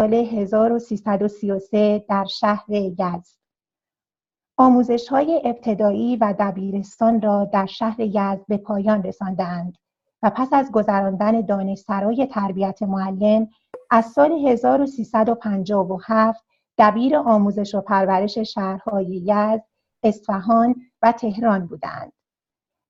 سال 1333 در شهر یزد. آموزش های ابتدایی و دبیرستان را در شهر یزد به پایان رساندند و پس از گذراندن دانشسرای تربیت معلم از سال 1357 دبیر آموزش و پرورش شهرهای یزد، اصفهان و تهران بودند.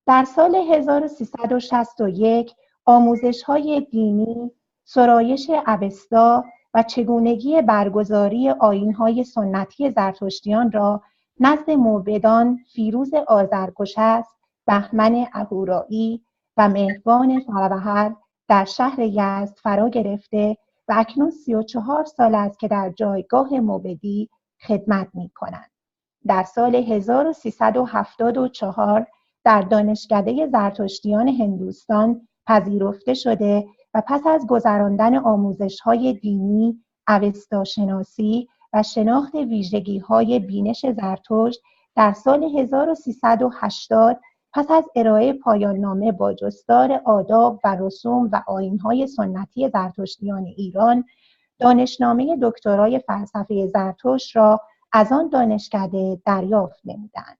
در سال 1361 آموزش های دینی، سرایش اوستا و چگونگی برگزاری آینهای سنتی زرتشتیان را نزد موبدان فیروز آذرگشسب بهمن اهورایی و مهربان فروهر در شهر یزد فرا گرفته و اکنون سی و چهار سال است که در جایگاه موبدی خدمت می کنند. در سال 1374 در دانشکده زرتشتیان هندوستان پذیرفته شده و پس از گذراندن آموزش های دینی، اوستاشناسی و شناخت ویژگی های بینش زرتشت در سال 1380 پس از ارائه پایان نامه با جستار آداب و رسوم و آینهای سنتی زرتشتیان ایران دانشنامه دکترای فلسفه زرتشت را از آن دانشکده دریافت نمودند.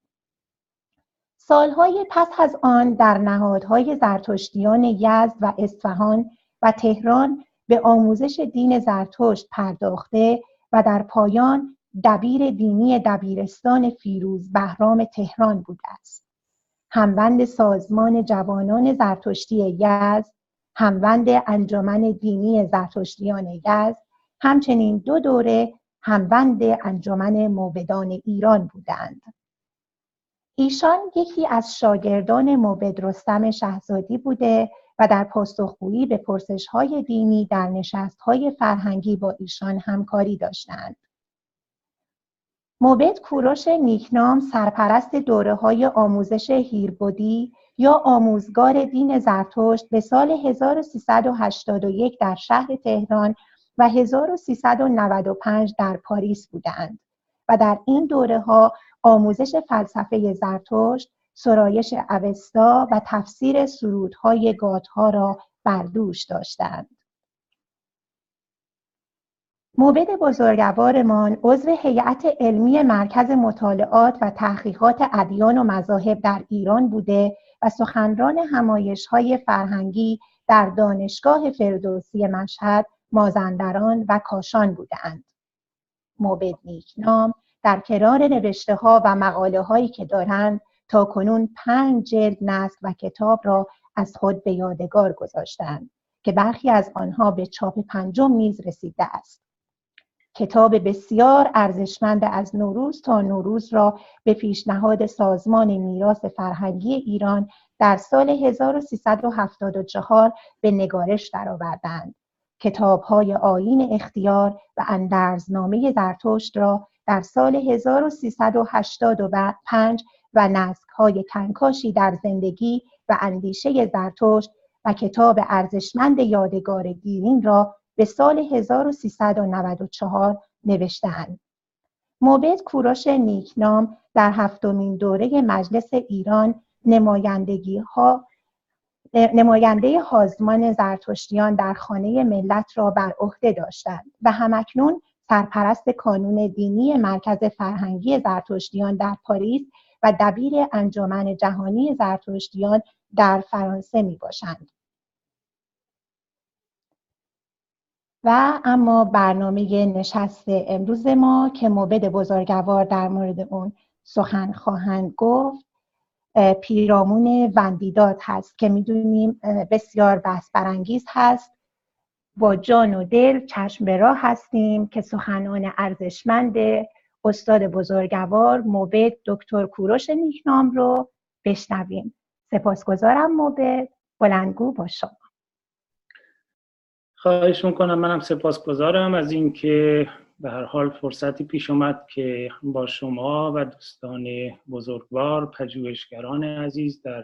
سالهای پس از آن در نهادهای زرتشتیان یزد و اصفهان و تهران به آموزش دین زرتشت پرداخته و در پایان دبیر دینی دبیرستان فیروز بهرام تهران بوده است. هموند سازمان جوانان زرتشتی یزد، هموند انجمن دینی زرتشتیان یزد، همچنین دو دوره هموند انجمن موبدان ایران بودند. ایشان یکی از شاگردان موبد رستم شهزادی بوده و در پاسخگویی به های دینی در های فرهنگی با ایشان همکاری داشتند. موبد کوروش نیکنام سرپرست دوره های آموزش هیربودی یا آموزگار دین زرتشت به سال 1381 در شهر تهران و 1395 در پاریس بودند و در این دوره ها آموزش فلسفه زرتشت سرایش اوستا و تفسیر سرودهای گاتها را بر دوش داشتند. موبد بزرگوارمان عضو هیئت علمی مرکز مطالعات و تحقیقات ادیان و مذاهب در ایران بوده و سخنران همایش های فرهنگی در دانشگاه فردوسی مشهد، مازندران و کاشان بودند. موبد نیکنام در کنار نوشته ها و مقاله هایی که دارند تا کنون پنج جلد نسل و کتاب را از خود به یادگار گذاشتند که برخی از آنها به چاپ پنجم نیز رسیده است. کتاب بسیار ارزشمند از نوروز تا نوروز را به پیشنهاد سازمان میراث فرهنگی ایران در سال 1374 به نگارش درآوردند. های آین اختیار و اندرزنامه زرتشت را در سال 1385 و های کنکاشی در زندگی و اندیشه زرتشت و کتاب ارزشمند یادگار گیرین را به سال 1394 نوشتهاند. موبد کوروش نیکنام در هفتمین دوره مجلس ایران نمایندگی ها نماینده حازمان زرتشتیان در خانه ملت را بر عهده داشتند و همکنون سرپرست کانون دینی مرکز فرهنگی زرتشتیان در پاریس و دبیر انجمن جهانی زرتشتیان در فرانسه می باشند. و اما برنامه نشست امروز ما که موبد بزرگوار در مورد اون سخن خواهند گفت پیرامون وندیداد هست که می‌دونیم بسیار بحث برانگیز هست با جان و دل چشم به راه هستیم که سخنان ارزشمند استاد بزرگوار موبد دکتر کوروش نیکنام رو بشنویم. سپاسگزارم موبد. بلندگو با شما. خواهش می‌کنم. منم سپاسگزارم از اینکه به هر حال فرصتی پیش اومد که با شما و دوستان بزرگوار پژوهشگران عزیز در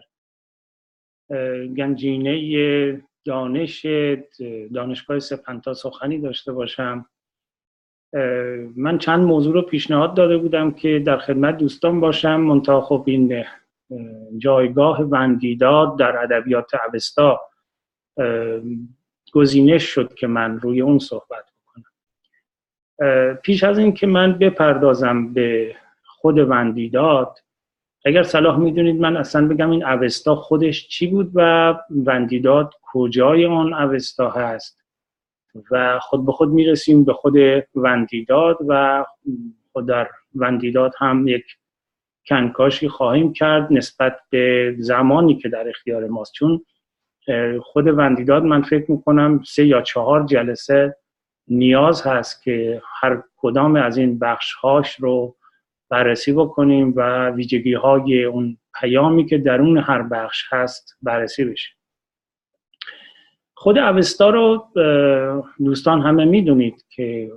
گنجینه دانش دانشگاه سپنتا سخنی داشته باشم. من چند موضوع رو پیشنهاد داده بودم که در خدمت دوستان باشم. منتها خب این جایگاه وندیداد در ادبیات اوستا گزینش شد که من روی اون صحبت بکنم. پیش از این که من بپردازم به خود وندیداد اگر صلاح می‌دونید من اصلا بگم این اوستا خودش چی بود و وندیداد کجای آن اوستا هست؟ و خود به خود می‌رسیم به خود وندیداد و خود در وندیداد هم یک کنکاشی خواهیم کرد نسبت به زمانی که در اختیار ماست. چون خود وندیداد من فکر می‌کنم سه یا چهار جلسه نیاز هست که هر کدام از این بخش هاش رو بررسی بکنیم و ویژگی های اون پیامی که درون هر بخش هست بررسی بشه. خود اوستا رو دوستان همه می‌دونید که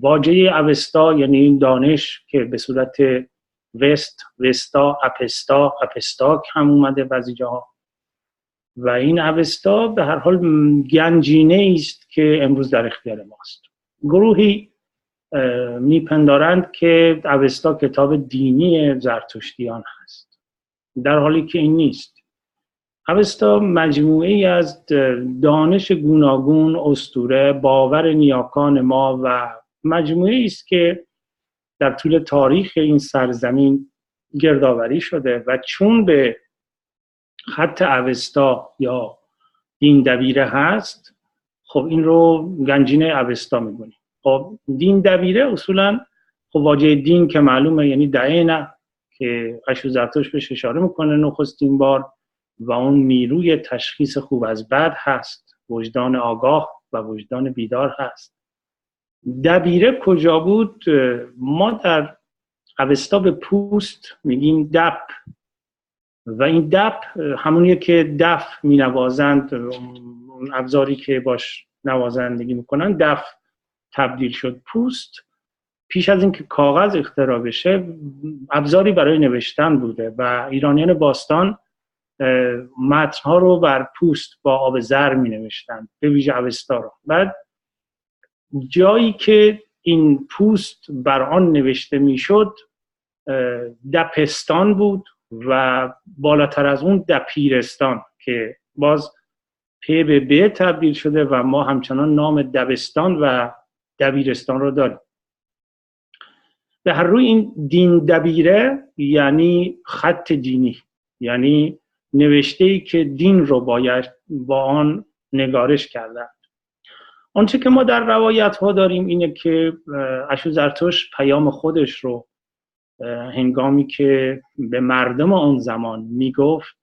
واژه اوستا یعنی این دانش که به صورت وست وستا اپستا اپستاک هم اومده بعضی جاها و این اوستا به هر حال گنجینه است که امروز در اختیار ماست. گروهی میپندارند که اوستا کتاب دینی زرتشتیان هست. در حالی که این نیست. اوستا مجموعه ای از دانش گوناگون استوره باور نیاکان ما و مجموعه است که در طول تاریخ این سرزمین گردآوری شده و چون به خط اوستا یا دین دبیره هست خب این رو گنجینه اوستا میگونیم خب دین دبیره اصولا خب واژه دین که معلومه یعنی دعینه که اشو زرتوش بهش اشاره می‌کنه نخستین بار. و اون نیروی تشخیص خوب از بد هست. وجدان آگاه و وجدان بیدار هست. دبیره کجا بود؟ ما در اوستا به پوست میگیم دپ و این دپ همونیه که دف می نوازند اون ابزاری که باش نوازندگی می‌کنن دف تبدیل شد پوست. پیش از اینکه کاغذ اختراع بشه ابزاری برای نوشتن بوده و ایرانیان باستان متنها رو بر پوست با آب زر می نوشتن به ویژه اوستا رو. بعد جایی که این پوست بر آن نوشته می‌شد دپستان بود و بالاتر از اون دپیرستان که باز پ به ب تبدیل شده و ما همچنان نام دبستان و دبیرستان رو داریم. به هر روی این دین دبیره یعنی خط دینی یعنی نوشته ای که دین رو باید با آن نگارش کردن آنچه که ما در روایت ها داریم اینه که اشو زرتوش پیام خودش رو هنگامی که به مردم آن زمان می‌گفت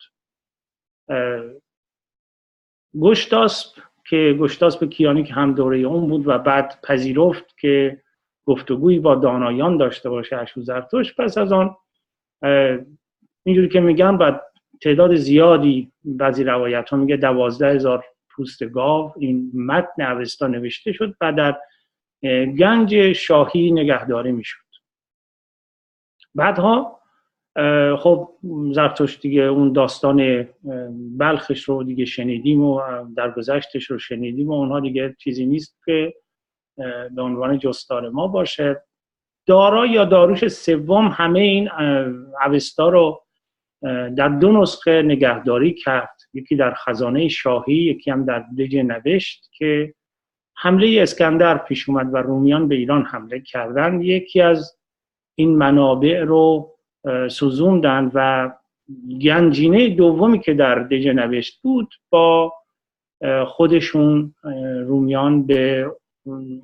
گشتاسب که گشتاسب کیانی که هم دوره اون بود و بعد پذیرفت که گفتگویی با دانایان داشته باشه اشو زرتوش پس از آن اینجوری که میگن بعد تعداد زیادی بعضی روایت ها میگه دوازده هزار پوست گاو این متن اوستا نوشته شد و در گنج شاهی نگهداری می‌شد. بعدها خب زرتشت دیگه اون داستان بلخش رو دیگه شنیدیم و در گذشتش رو شنیدیم و اونها دیگه چیزی نیست که به عنوان جستار ما باشه. دارا یا داروش سوم همه این اوستا رو در دو نسخه نگهداری کرد. یکی در خزانه شاهی یکی هم در دج نوشت که حمله اسکندر پیش اومد و رومیان به ایران حمله کردن یکی از این منابع رو سوزوندن و گنجینه دومی که در دج نوشت بود با خودشون رومیان به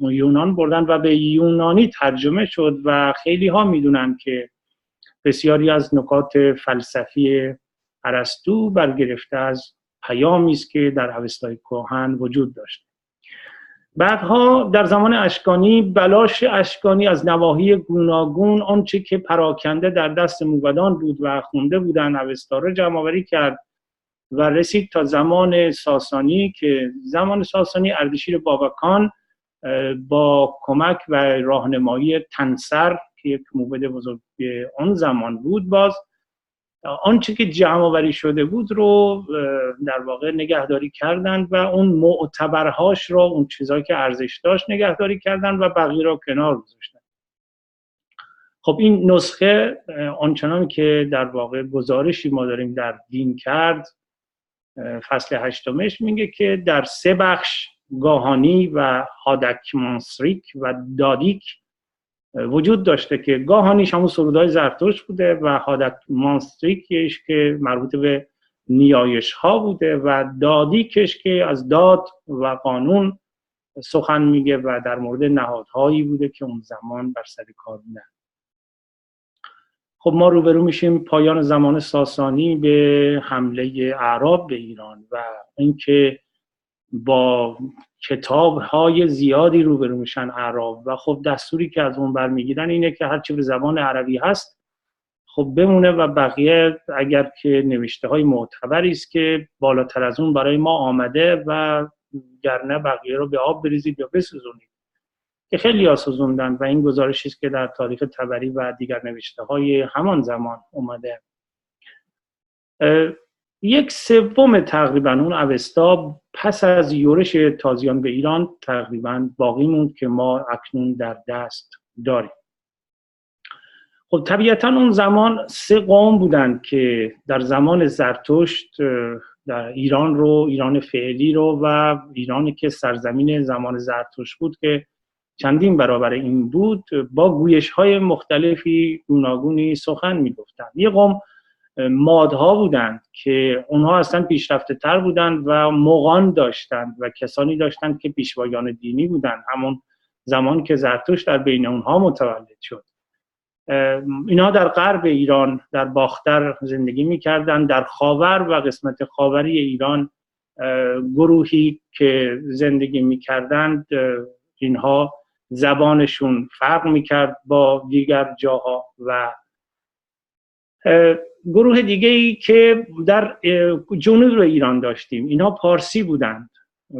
یونان بردن و به یونانی ترجمه شد و خیلی ها می‌دونن که بسیاری از نکات فلسفی ارسطو برگرفته از پیامی است که در اوستای کوهن وجود داشت. بعدها در زمان اشکانی بلاش اشکانی از نواحی گوناگون آنچه که پراکنده در دست موبدان بود و خونده بودن اوستا رو جمع کرد و رسید تا زمان ساسانی که زمان ساسانی اردشیر بابکان با کمک و راهنمایی تنسر که یک موبد بزرگ آن زمان بود باز. آنچه که جمع آوری شده بود رو در واقع نگهداری کردند و اون معتبرهاش رو اون چیزهایی که ارزش داشت نگهداری کردند و بقیه رو کنار گذاشتن خب این نسخه آنچنان که در واقع گزارشی ما داریم در دین کرد فصل هشتمش میگه که در سه بخش گاهانی و هادک مانسریک و دادیک وجود داشته که گاهانیش همون سرودهای زرتوش بوده و هادک مانستریکش که مربوط به نیایش ها بوده و دادیکش که از داد و قانون سخن میگه و در مورد نهادهایی بوده که اون زمان بر سر کار بودن. خب ما روبرو میشیم پایان زمان ساسانی به حمله اعراب به ایران و اینکه با کتاب های زیادی روبرو میشن اعراب و خب دستوری که از اون برمیگیرن اینه که هرچی به زبان عربی هست خب بمونه و بقیه اگر که نوشته های معتبری است که بالاتر از اون برای ما آمده و گرنه بقیه رو به آب بریزید یا بسوزونید که خیلی ها سوزوندن و این گزارشی است که در تاریخ تبری و دیگر نوشته های همان زمان اومده. یک سوم تقریبا اون اوستا پس از یورش تازیان به ایران تقریبا باقی موند که ما اکنون در دست داریم. خب طبیعتا اون زمان سه قوم بودند که در زمان زرتشت در ایران رو ایران فعلی رو و ایرانی که سرزمین زمان زرتشت بود که چندین برابر این بود با گویش های مختلفی گوناگونی سخن می‌گفتند. یه قوم مادها بودند که اونها اصلا پیشرفته تر بودند و مغان داشتند و کسانی داشتند که پیشوایان دینی بودند. همون زمان که زرتوش در بین اونها متولد شد. اینها در غرب ایران در باختر زندگی می‌کردند. در خاور و قسمت خاوری ایران گروهی که زندگی می‌کردند اینها زبانشون فرق می‌کرد با دیگر جاها و گروه دیگه ای که در جنوب ایران داشتیم. اینها پارسی بودند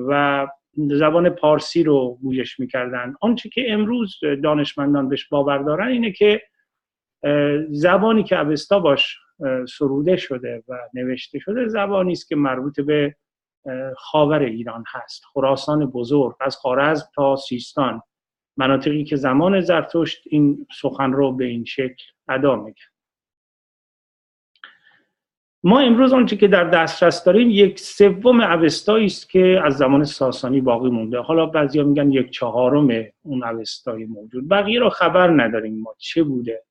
و زبان پارسی رو گویش می‌کردن آنچه که امروز دانشمندان بهش باور دارن اینه که زبانی که اوستا باش سروده شده و نوشته شده زبانی است که مربوط به خاور ایران هست. خراسان بزرگ از خارزم تا سیستان. مناطقی که زمان زرتشت این سخن رو به این شکل ادا میگن ما امروز آنچه که در دسترس داریم یک سوم اوستایی است که از زمان ساسانی باقی مونده. حالا بعضیا میگن یک چهارم اون اوستای موجود. بقیه رو خبر نداریم ما چه بوده.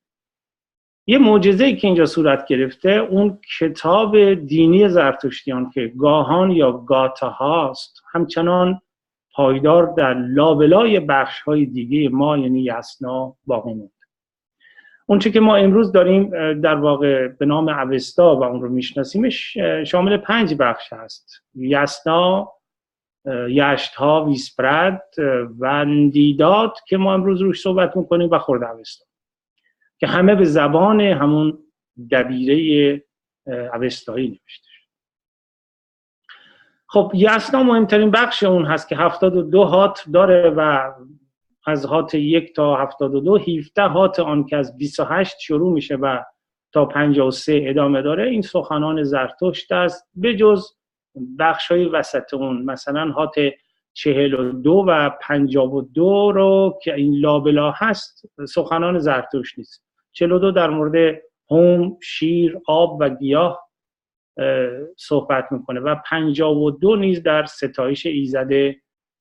یه معجزه که اینجا صورت گرفته اون کتاب دینی زرتشتیان که گاهان یا گاتا هاست همچنان پایدار در لابلای بخش های دیگه ما یعنی یسنا باقی اونچه که ما امروز داریم در واقع به نام اوستا و اون رو میشناسیمش شامل پنج بخش هست. یسنا یشت ها ویسپرد و دیداد که ما امروز روش صحبت می‌کنیم و خورد اوستا. که همه به زبان همون دبیره اوستایی نوشته خب یسنا مهمترین بخش اون هست که هفتاد و دو هات داره و از هات یک تا هفتاد و دو هیفته هات آن که از 28 شروع میشه و تا 53 ادامه داره این سخنان زرتشت است به جز بخش های وسط اون. مثلا هات چهل و دو و پنجاب و دو رو که این لابلا هست سخنان زرتشت نیست. چهل و دو در مورد هوم، شیر، آب و گیاه صحبت می‌کنه و پنجاب و دو نیز در ستایش ایزده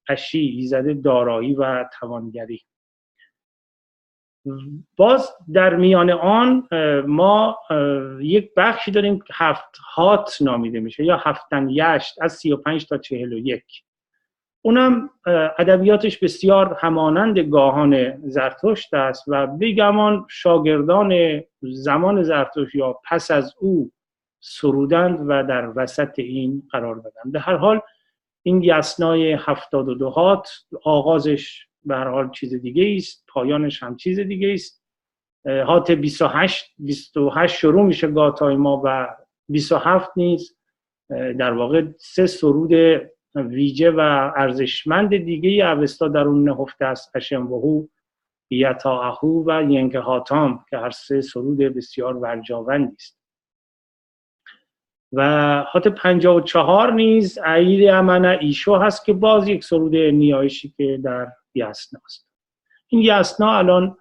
پشی ایزده دارایی و توانگری. باز در میان آن ما یک بخشی داریم که هفت هات نامیده میشه یا هفتن یشت از سی و پنج تا چهل و یک. اونم ادبیاتش بسیار همانند گاهان زرتشت است و بگمان شاگردان زمان زرتشت یا پس از او سرودند و در وسط این قرار دادند. به هر حال این یسنای هفتاد و دو هات آغازش به هر حال چیز دیگه است پایانش هم چیز دیگه است. هات 28 28 شروع میشه گاتای ما و 27 نیز در واقع سه سرود ویژه و ارزشمند دیگه اوستا در اون نهفته است اشم وهو یتاهو و ینگ هاتام که هر سه سرود بسیار ورجاوندی است. و هات 54 نیز عید امن ایشو هست که باز یک سرود نیایشی که در یسنا است این یسنا الان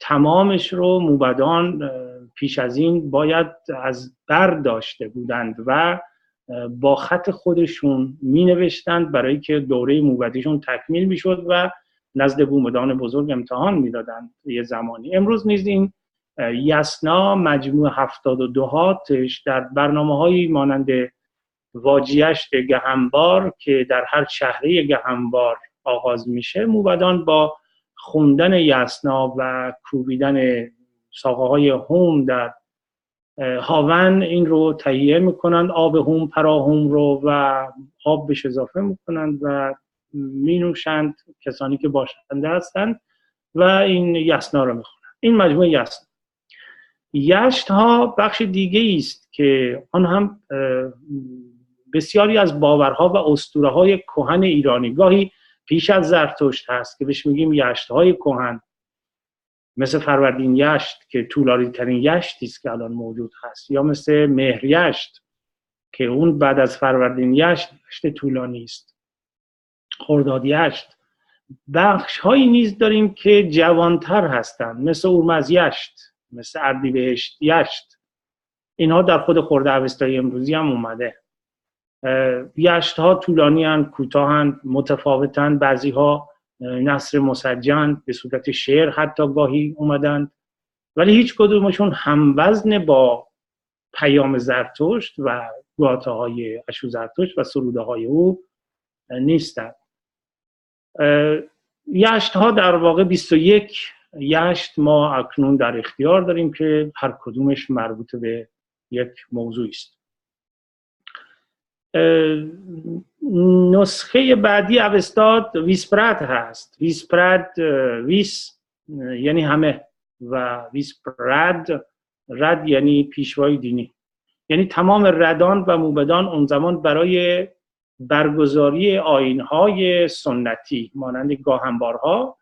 تمامش رو موبدان پیش از این باید از بر داشته بودند و با خط خودشون می نوشتند برای که دوره موبدیشون تکمیل می شد و نزد بومدان بزرگ امتحان می‌دادند. یه زمانی. امروز نیز این یسنا مجموع هفتاد و دوهاتش در برنامه هایی مانند واجیشت گهنبار که در هر شهره گهنبار آغاز میشه موبدان با خوندن یسنا و کوبیدن ساقه های هوم در هاون این رو تهیه می‌کنند آب هوم پراهوم رو و آب بهش اضافه می‌کنند و می نوشند کسانی که باشنده هستند و این یسنا رو می‌خونند. این مجموعه یسنا. یشت ها بخش دیگه است که آن هم بسیاری از باورها و اسطوره های کهن ایرانی. گاهی پیش از زرتشت هست که بهش میگیم یشت های کهن. مثل فروردین یشت که طولانی ترین است که الان موجود هست یا مثل مهر یشت که اون بعد از فروردین یشت یشت طولانی است. خرداد یشت. بخش هایی نیز داریم که جوانتر هستند مثل اورمز یشت. مثل اردیبهشت یشت. اینها در خود خورده اوستایی امروزی هم اومده. یشت ها طولانی هن کوتاه متفاوتن بعضی ها نصر مسجن به صورت شعر حتی گاهی اومدند. ولی هیچ کدومشون هموزن با پیام زرتشت و گاته های اشو زرتشت و سروده های او نیستند. یشت ها در واقع 21 یشت ما اکنون در اختیار داریم که هر کدومش مربوط به یک موضوع است. نسخه بعدی اوستاد ویسپرد هست. ویسپرد ویس یعنی همه و ویسپرد رد یعنی پیشوای دینی. یعنی تمام ردان و موبدان اون زمان برای برگزاری آینهای سنتی مانند گاهنبارها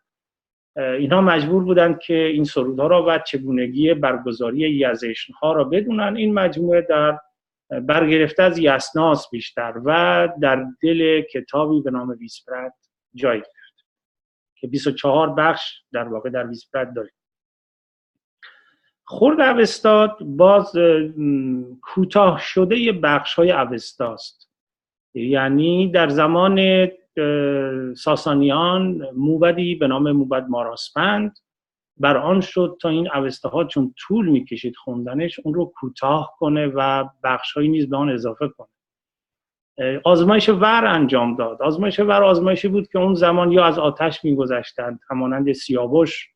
اینها مجبور بودند که این سرودها را و چگونگی برگزاری یزشن ها را بدونن. این مجموعه در برگرفته از یسناس بیشتر و در دل کتابی به نام ویسپرد جای گرفت که 24 بخش در واقع در ویسپرد داریم خورد اوستاد باز کوتاه شده بخش های اوستاست. یعنی در زمان ساسانیان موبدی به نام موبد ماراسپند. بر آن شد تا این اوسته ها چون طول می‌کشید خوندنش اون رو کوتاه کنه و بخشهایی نیز به آن اضافه کنه. آزمایش ور انجام داد. آزمایش ور آزمایشی بود که اون زمان یا از آتش میگذشتند همانند سیاوش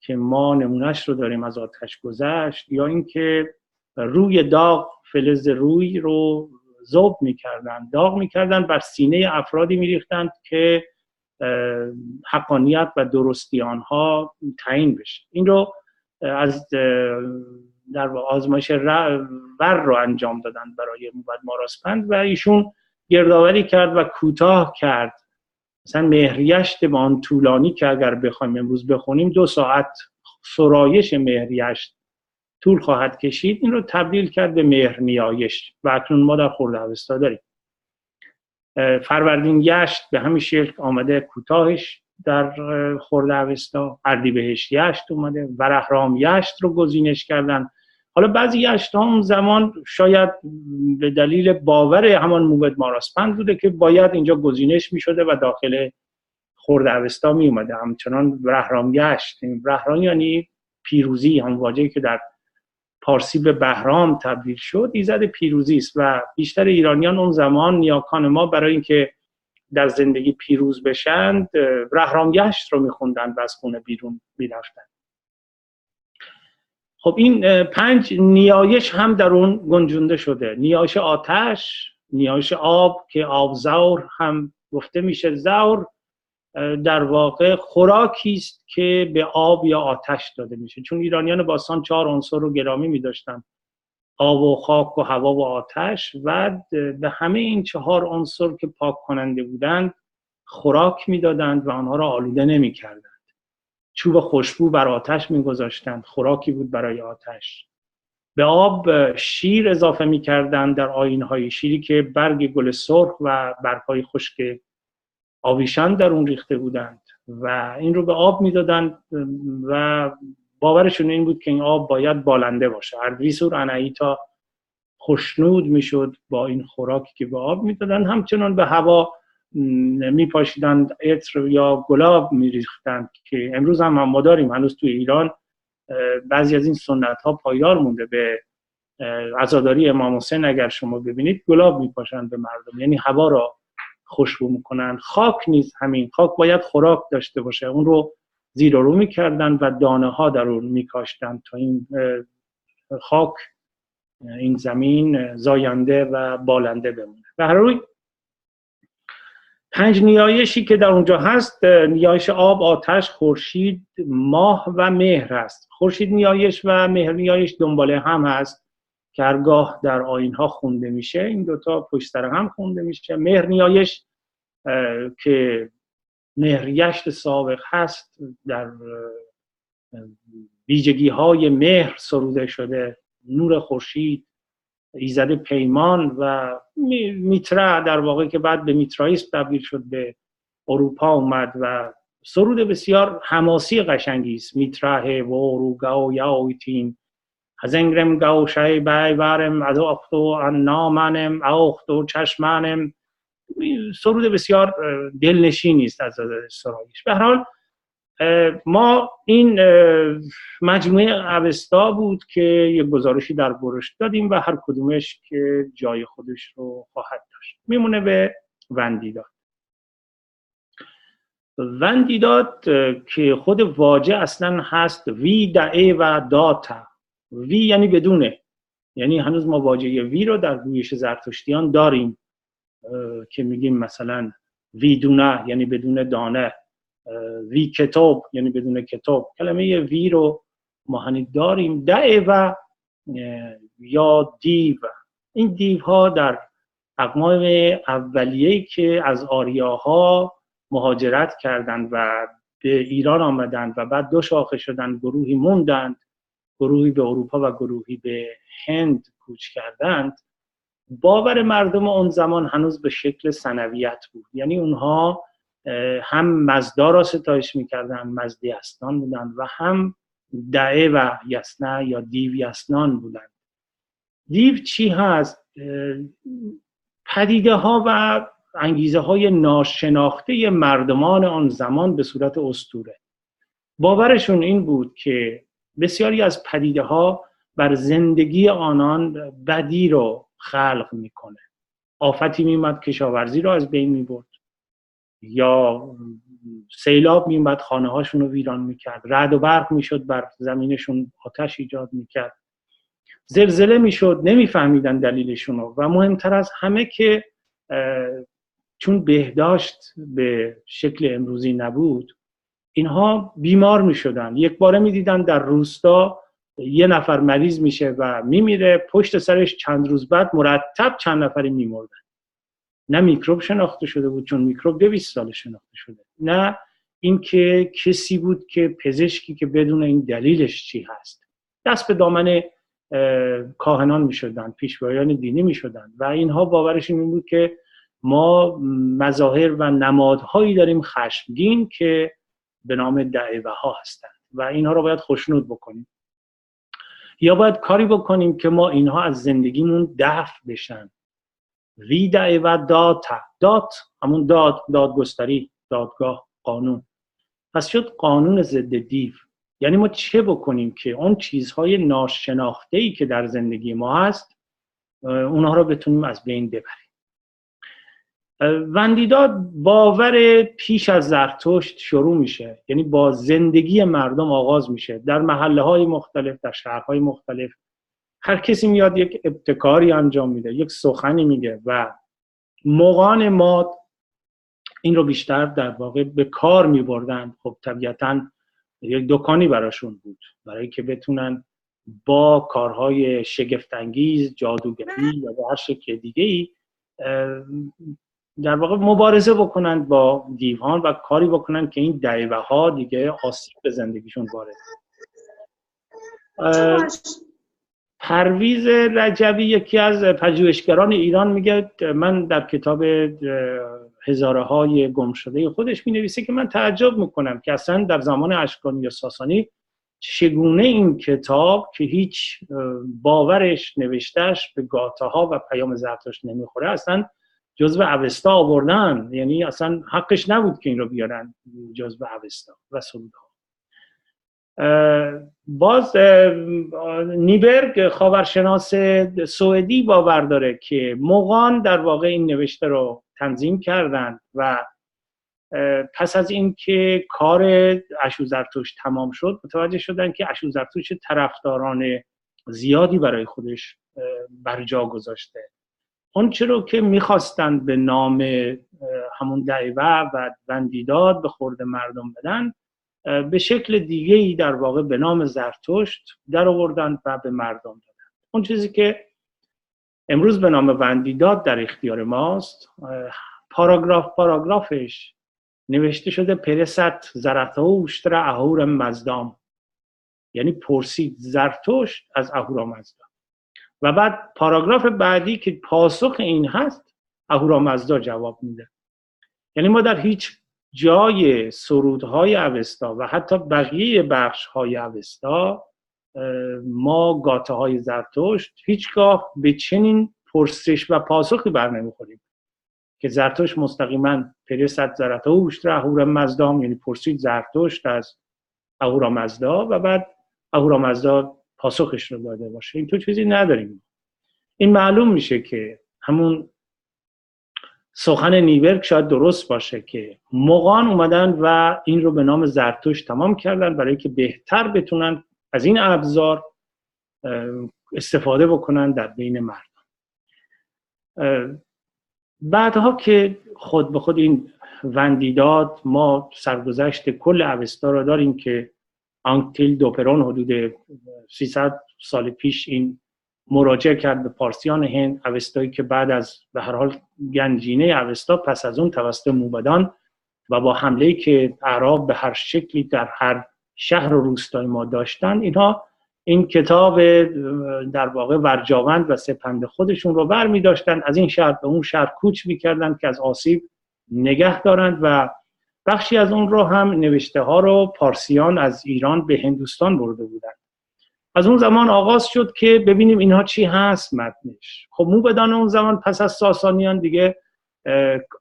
که ما نمونهش رو داریم از آتش گذشت یا اینکه روی داغ فلز روی رو زوب می‌کردن داغ می‌کردن بر سینه افرادی میریختند که حقانیت و درستی آنها تعیین بشه. این رو از در آزمایش ور رو انجام دادن برای موبد ماراسپند و ایشون گردآوری کرد و کوتاه کرد. مثلا مهریشت با آن طولانی که اگر بخوایم امروز بخونیم دو ساعت سرایش مهریشت طول خواهد کشید این رو تبدیل کرد به مهر نیایش. و اکنون ما در خورده داریم. فروردین گشت به همین شکل آمده کوتاهش در خورده اوستا. بهش یشت اومده. ورهرام یشت رو گزینش کردن. حالا بعضی یشت ها اون زمان شاید به دلیل باور همان موبد ماراسپند بوده که باید اینجا گزینش می شده و داخل خورده اوستا می اومده همچنان ورهرام گشت. ورهرام یعنی پیروزی هم واجهی که در پارسی به بهرام تبدیل شد ایزد پیروزی است و بیشتر ایرانیان اون زمان نیاکان ما برای اینکه در زندگی پیروز بشند رهرامگشت رو میخوندن و از خونه بیرون می‌رفتن. خب این پنج نیایش هم در اون گنجونده شده. نیایش آتش نیایش آب که آب زور هم گفته میشه زور در واقع خوراکی است که به آب یا آتش داده میشه. چون ایرانیان باستان چهار عنصر رو گرامی میداشتن. آب و خاک و هوا و آتش و به همه این چهار عنصر که پاک کننده بودند خوراک می‌دادند و آنها را آلوده نمی‌کردند. چوب خوشبو بر آتش میگذاشتند. خوراکی بود برای آتش. به آب شیر اضافه می‌کردند در آینهای شیری که برگ گل سرخ و برگهای خشک آویشان در اون ریخته بودند و این رو به آب می‌دادند و باورشون این بود که این آب باید بالنده باشه. اردویسور انایتا خوشنود می‌شد با این خوراکی که به آب می‌دادن. همچنان به هوا میپاشیدند عطر یا گلاب میریختند که امروز هم ما داریم. هنوز تو ایران بعضی از این سنت ها پایدار مونده به عزاداری امام حسین. اگر شما ببینید گلاب میپاشند به مردم. یعنی هوا را خوشبو می‌کنند خاک نیز همین. خاک باید خوراک داشته باشه. اون رو زیر رو می‌کردن و دانه ها در اون میکاشتن تا این خاک این زمین زاینده و بالنده بمونه. و هر روی پنج نیایشی که در اونجا هست نیایش آب آتش خورشید ماه و مهر هست خورشید نیایش و مهر نیایش دنباله هم هست. که هرگاه در آین ها خونده میشه این دوتا پشت سر هم خونده میشه. مهر نیایش که مهریشت سابق هست در ویژگی های مهر سروده شده نور خورشید ایزد پیمان و میترا در واقع که بعد به میترایسم تبدیل شد به اروپا اومد و سرود بسیار حماسی قشنگی است. میتره و روگاو یاویتین از انگرم بای وارم از اختو نامنم اوختو چشمانم سرود بسیار دلنشینی است از سرایش به حال ما این مجموعه اوستا بود که یک گزارشی در برش دادیم و هر کدومش که جای خودش رو خواهد داشت میمونه به وندیداد وندیداد که خود واجه اصلا هست وی دعه و داتا وی یعنی بدونه. یعنی هنوز ما واژه وی رو در گویش زرتشتیان داریم که میگیم مثلا وی دونه یعنی بدون دانه. وی کتاب یعنی بدون کتاب. کلمه وی رو ما هنوز داریم. دعه و یا دیو. این دیو ها در اقمام اولیه که از آریاها مهاجرت کردند و به ایران آمدند و بعد دو شاخه شدند گروهی موندند. گروهی به اروپا و گروهی به هند کوچ کردند باور مردم اون زمان هنوز به شکل سنویت بود. یعنی اونها هم مزدا را ستایش می‌کردن مزدی اسنان بودند و هم دعه و یسنه یا دیو یسنان بودند. دیو چی هست؟ پدیده ها و انگیزه های ناشناخته مردمان آن زمان به صورت استوره. باورشون این بود که بسیاری از پدیده ها بر زندگی آنان بدی رو خلق می‌کنه. آفتی میمد کشاورزی رو از بین می‌برد. یا سیلاب میومد خانه هاشون رو ویران می‌کرد. رد و برق می‌شد بر زمینشون آتش ایجاد می‌کرد. زلزله می‌شد نمیفهمیدن دلیلشون رو. و مهمتر از همه که چون بهداشت به شکل امروزی نبود اینها بیمار می‌شدن یک باره می‌دیدن در روستا یه نفر مریض میشه و میمیره. پشت سرش چند روز بعد مرتب چند نفری میمردن. نه میکروب شناخته شده بود چون میکروب دویست سال شناخته شده. نه اینکه کسی بود که پزشکی که بدون این دلیلش چی هست. دست به دامن کاهنان می‌شدن پیشوایان دینی می‌شدن و اینها باورشون این بود که ما مظاهر و نمادهایی داریم خشمگین که به نام دعوه ها هستند و اینها رو باید خوشنود بکنیم. یا باید کاری بکنیم که ما اینها از زندگیمون دفع بشن. ویدعه و دات دات همون داد دادگستری دادگاه قانون. پس شد قانون ضد دیو. یعنی ما چه بکنیم که اون چیزهای ناشناخته ای که در زندگی ما هست اونها رو بتونیم از بین ببریم. وندیداد باور پیش از زرتشت شروع میشه. یعنی با زندگی مردم آغاز میشه. در محله های مختلف در شهرهای مختلف. هر کسی میاد یک ابتکاری انجام میده یک سخنی میگه و موقعان ما این رو بیشتر در واقع به کار میبردن. خب طبیعتا یک دکانی براشون بود. برای که بتونن با کارهای شگفتانگیز جادوگری یا به هر شکل دیگه ای در واقع مبارزه بکنند با دیوان و کاری بکنند که این دعوه ها دیگه آسیب به زندگیشون وارد پرویز رجبی یکی از پژوهشگران ایران میگه من در کتاب هزاره های گم شده خودش می نویسه که من تعجب می‌کنم که اصلا در زمان اشکانی یا ساسانی چگونه این کتاب که هیچ باورش نوشتش به گاته ها و پیام زرتشت نمی‌خوره اصلا جزو اوستا آوردن. یعنی اصلا حقش نبود که این رو بیارن جزو اوستا و سرودها. باز نیبرگ خاورشناس سوئدی باور داره که مغان در واقع این نوشته رو تنظیم کردند و پس از اینکه کار اشو زرتوش تمام شد متوجه شدن که اشو زرتوش طرفداران زیادی برای خودش بر جا گذاشته. اون رو که می‌خواستند به نام همون دعوه و وندیداد به خورد مردم بدن به شکل دیگه ای در واقع به نام زرتشت در آوردن و به مردم دادن اون چیزی که امروز به نام وندیداد در اختیار ماست پاراگراف پاراگرافش نوشته شده پرست زرتوشت را اهور مزدام یعنی پرسید زرتشت از اهورا مزدام؟ و بعد پاراگراف بعدی که پاسخ این هست اهورامزدا جواب میده. یعنی ما در هیچ جای سرودهای اوستا و حتی بقیه بخش های اوستا ما گاته های زرتشت هیچگاه به چنین پرسش و پاسخی بر نمی‌خوریم که زرتشت مستقیما پریست زرتوشت را اهورا مزدام یعنی پرسید زرتشت از اهورا مزدا و بعد اهورا مزدا پاسخش رو داده باشه. این تو چیزی نداریم. این معلوم میشه که همون سخن نیورک شاید درست باشه که مغان اومدن و این رو به نام زرتوش تمام کردن برای که بهتر بتونن از این ابزار استفاده بکنن در بین مردم. بعدها که خود به خود این وندیداد ما سرگذشت کل اوستا رو داریم که آنکتیل دوپرون حدود 300 سال پیش این مراجعه کرد به پارسیان هند. اوستایی که بعد از به هر حال گنجینه اوستا پس از اون توسط موبدان و با حمله که اعراب به هر شکلی در هر شهر و روستای ما داشتن اینها این کتاب در واقع ورجاوند و سپند خودشون رو بر می داشتن از این شهر به اون شهر کوچ می‌کردن که از آسیب نگه دارند و بخشی از اون رو هم نوشته ها رو پارسیان از ایران به هندوستان برده بودند. از اون زمان آغاز شد که ببینیم اینها چی هست متنش. خب موبدان اون زمان پس از ساسانیان دیگه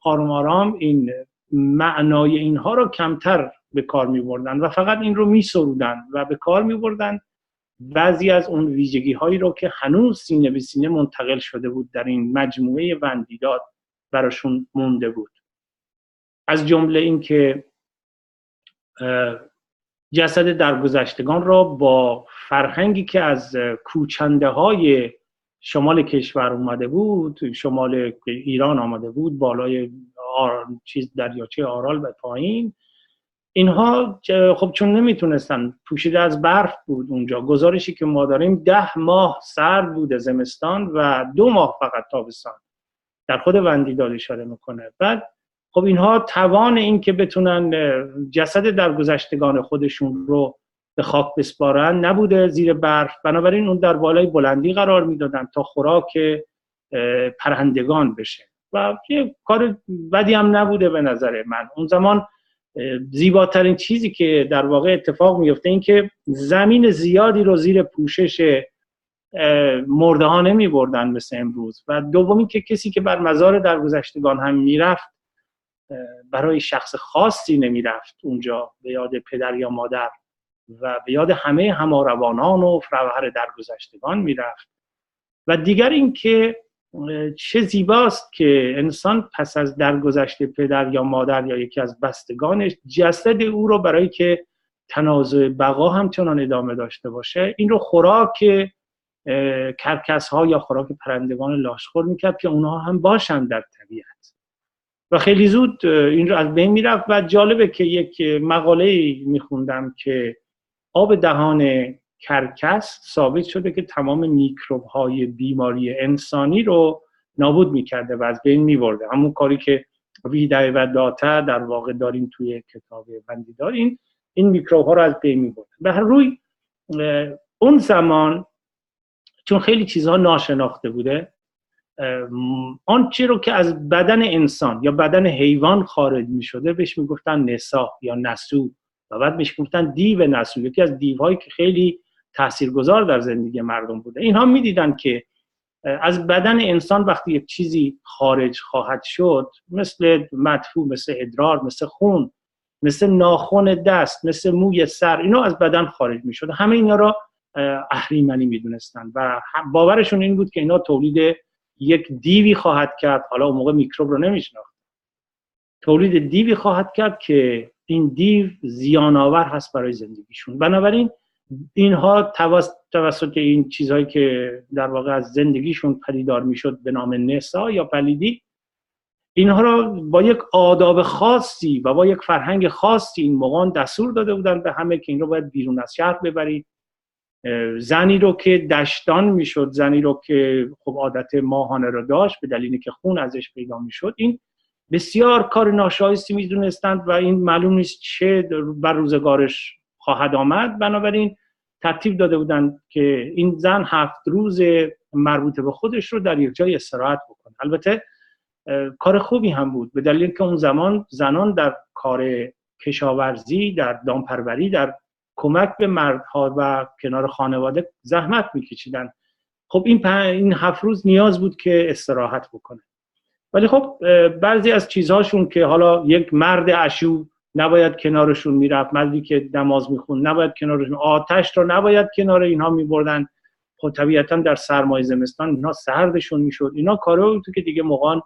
آرام آرام این معنای اینها رو کمتر به کار می بردن و فقط این رو می سرودن و به کار می بردن بعضی از اون ویژگی هایی رو که هنوز سینه به سینه منتقل شده بود در این مجموعه وندیداد براشون مونده بود. از جمله اینکه جسد درگذشتگان را با فرهنگی که از کوچنده های شمال کشور اومده بود شمال ایران آمده بود بالای آر... چیز دریاچه آرال و پایین اینها خب چون نمی‌تونستن پوشیده از برف بود اونجا. گزارشی که ما داریم ده ماه سرد بوده زمستان و دو ماه فقط تابستان. در خود وندیداد اشاره می‌کنه. بعد خب اینها توان این که بتونن جسد درگذشتگان خودشون رو به خاک بسپارن نبوده زیر برف. بنابراین اون در بالای بلندی قرار می‌دادن تا خوراک پرندگان بشه. و یه کار بدی هم نبوده به نظر من. اون زمان زیباترین چیزی که در واقع اتفاق میفته این که زمین زیادی رو زیر پوشش مرده ها نمی بردن مثل امروز. و دومی که کسی که بر مزار درگذشتگان هم می‌رفت برای شخص خاصی نمی‌رفت اونجا به یاد پدر یا مادر. و به یاد همه هماروانان و فروهر درگذشتگان می‌رفت. و دیگر اینکه چه زیباست که انسان پس از درگذشت پدر یا مادر یا یکی از بستگانش جسد او رو برای که تنازع بقا همچنان ادامه داشته باشه این رو خوراک کرکس ها یا خوراک پرندگان لاشخور می‌کرد که اونها هم باشن در طبیعت. و خیلی زود این رو از بین می‌رفت و جالبه که یک مقاله میخوندم که آب دهان کرکس ثابت شده که تمام میکروب های بیماری انسانی رو نابود می‌کرده و از بین میبرده. همون کاری که ویدای و داتا در واقع داریم توی کتاب بندی داریم این میکروب ها رو از بین میبرده. به هر روی اون زمان چون خیلی چیزها ناشناخته بوده آنچه رو که از بدن انسان یا بدن حیوان خارج می شده بهش می‌گفتن نسا یا نسو. و بعد میشه گفتن دیو نسل یکی از دیوهایی که خیلی تاثیرگذار در زندگی مردم بوده. اینها می‌دیدن که از بدن انسان وقتی یک چیزی خارج خواهد شد مثل مدفوع مثل ادرار مثل خون مثل ناخن دست مثل موی سر اینا از بدن خارج می شد همه اینا را اهریمنی می‌دونستن. و باورشون این بود که اینا تولید یک دیوی خواهد کرد. حالا اون موقع میکروب رو نمیشناخت. تولید دیوی خواهد کرد که این دیو زیان آور هست برای زندگیشون. بنابراین اینها توسط این چیزهایی که در واقع از زندگیشون پدیدار می‌شد به نام نسا یا پلیدی اینها را با یک آداب خاصی و با یک فرهنگ خاصی این موقعان دستور داده بودن به همه که این رو باید بیرون از شهر ببرید. زنی رو که دشتان می‌شد زنی رو که خب عادت ماهانه رو داشت به دلیلی که خون ازش پیدا می‌شد این بسیار کار ناشایستی می‌دونستند و این معلوم نیست چه بر روزگارش خواهد آمد. بنابراین ترتیب داده بودند که این زن هفت روز مربوط به خودش رو در یک جای استراحت بکنه. البته کار خوبی هم بود. به دلیل که اون زمان زنان در کار کشاورزی در دامپروری در کمک به مردها و کنار خانواده زحمت میکشیدن. خب این این هفت روز نیاز بود که استراحت بکنه. ولی خب بعضی از چیزهاشون که حالا یک مرد اشو نباید کنارشون می‌رفت مردی که نماز میخون نباید کنارشون آتش رو نباید کنار اینها میبردن. خب طبیعتا در سرمای زمستان اینها سردشون می‌شد. اینا کارو بود که دیگه موقعان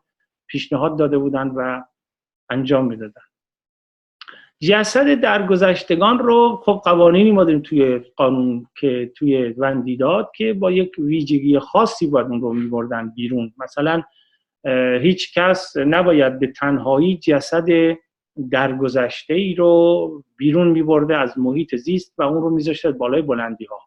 پیشنهاد داده بودن و انجام می‌دادن. جسد درگذشتگان رو خب قوانینی ما داریم توی قانون که توی وندیداد که با یک ویژگی خاصی باید اون رو میبردن بیرون. مثلا هیچ کس نباید به تنهایی جسد درگذشته ای رو بیرون میبرده از محیط زیست و اون رو میذاشته بالای بلندی ها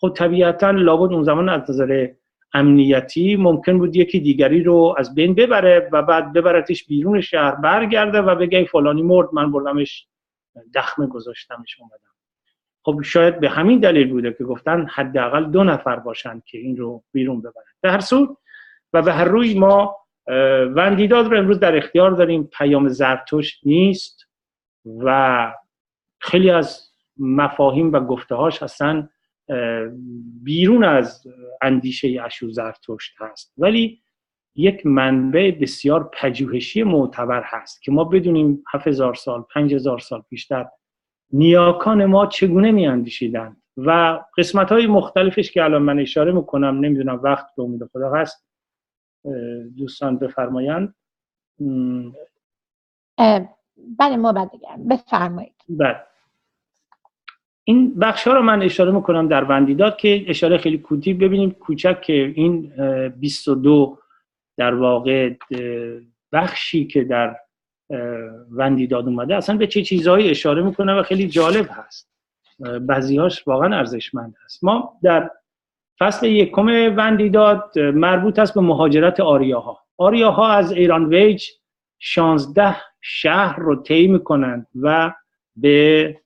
خب طبیعتا لابد اون زمان از نظر امنیتی ممکن بود یکی دیگری رو از بین ببره و بعد ببرتش بیرون شهر برگرده و بگه فلانی مرد من بردمش دخمه گذاشتمش اومدم. خب شاید به همین دلیل بوده که گفتن حداقل دو نفر باشن که این رو بیرون ببرن. به هر صورت و به هر روی ما وندیداد رو امروز در اختیار داریم. پیام زرتشت نیست و خیلی از مفاهیم و گفتهاش هستن بیرون از اندیشه اشو زرتشت هست. ولی یک منبع بسیار پژوهشی معتبر هست که ما بدونیم 7000 سال 5000 سال پیشتر نیاکان ما چگونه میاندیشیدند و قسمت های مختلفش که الان من اشاره می‌کنم نمی‌دونم وقت به امید خدا هست. دوستان بفرمایند. بله ما بعد بفرمایید. بله. این بخش ها رو من اشاره می‌کنم در وندیداد که اشاره خیلی کوتی ببینیم کوچک که این 22 در واقع بخشی که در وندیداد اومده اصلا به چه چیزهایی اشاره می‌کنه و خیلی جالب هست. بعضیهاش واقعا ارزشمند هست ما در فصل یکم وندیداد مربوط است به مهاجرت آریاها. آریاها از ایران ویج 16 شهر رو طی می‌کنند و به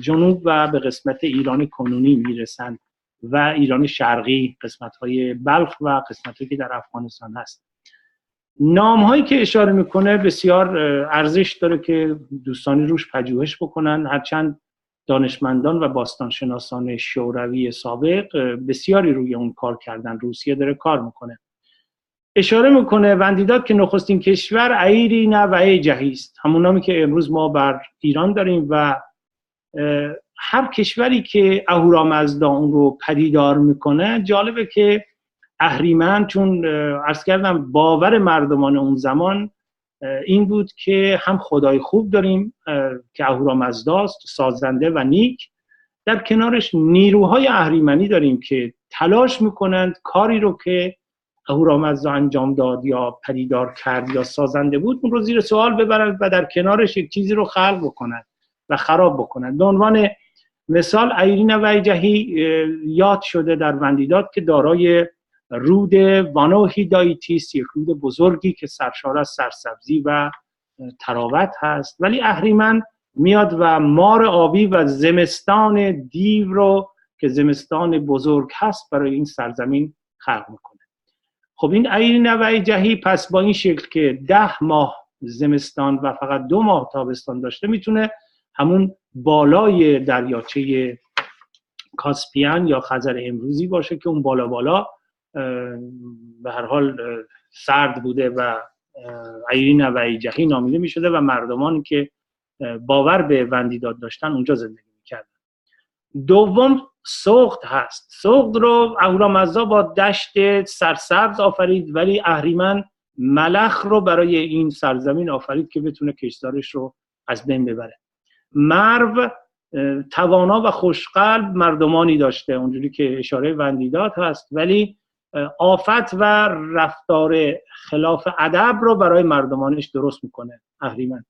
جنوب و به قسمت ایران کنونی می‌رسند و ایران شرقی قسمت های بلخ و قسمت هایی که در افغانستان هست. نام هایی که اشاره می‌کنه بسیار ارزش داره که دوستانی روش پژوهش بکنن. هرچند دانشمندان و باستانشناسان شوروی سابق بسیاری روی اون کار کردن. روسیه داره کار می‌کنه. اشاره می‌کنه وندیداد که نخستین کشور ایری نه و ای جهیست همون نامی که امروز ما بر ایران داریم و هر کشوری که اهورامزدا اون رو پدیدار می‌کنه جالبه که اهریمن چون ارز کردم باور مردمان اون زمان این بود که هم خدای خوب داریم که اهورامزداست سازنده و نیک. در کنارش نیروهای اهریمنی داریم که تلاش می‌کنند کاری رو که اهورامزدا انجام داد یا پدیدار کرد یا سازنده بود اون رو زیر سوال ببرند و در کنارش یک چیزی رو خلق بکنند و خراب بکنند به عنوان مثال ایرین ویجهی یاد شده در وندیداد که دارای رود وانوهی دایتیس یک رود بزرگی که سرشار از سرسبزی و تراوت هست. ولی اهریمن میاد و مار آبی و زمستان دیو رو که زمستان بزرگ هست برای این سرزمین خلق می‌کنه. خب این ایرین ویجهی پس با این شکل که ده ماه زمستان و فقط دو ماه تابستان داشته می‌تونه همون بالای دریاچه کاسپیان یا خزر امروزی باشه که اون بالا بالا به هر حال سرد بوده و عیرین و ایجهی نامیده می شده و مردمان که باور به وندیداد داشتن اونجا زندگی می‌کردن. دوم سوخت هست. سوخت رو اهورامزدا با دشت سرسبز آفرید ولی اهریمن ملخ رو برای این سرزمین آفرید که بتونه کشتارش رو از بین ببره. مرو توانا و خوشقلب مردمانی داشته. اونجوری که اشاره وندیداد هست. ولی آفت و رفتار خلاف ادب رو برای مردمانش درست می‌کنه اهریمن.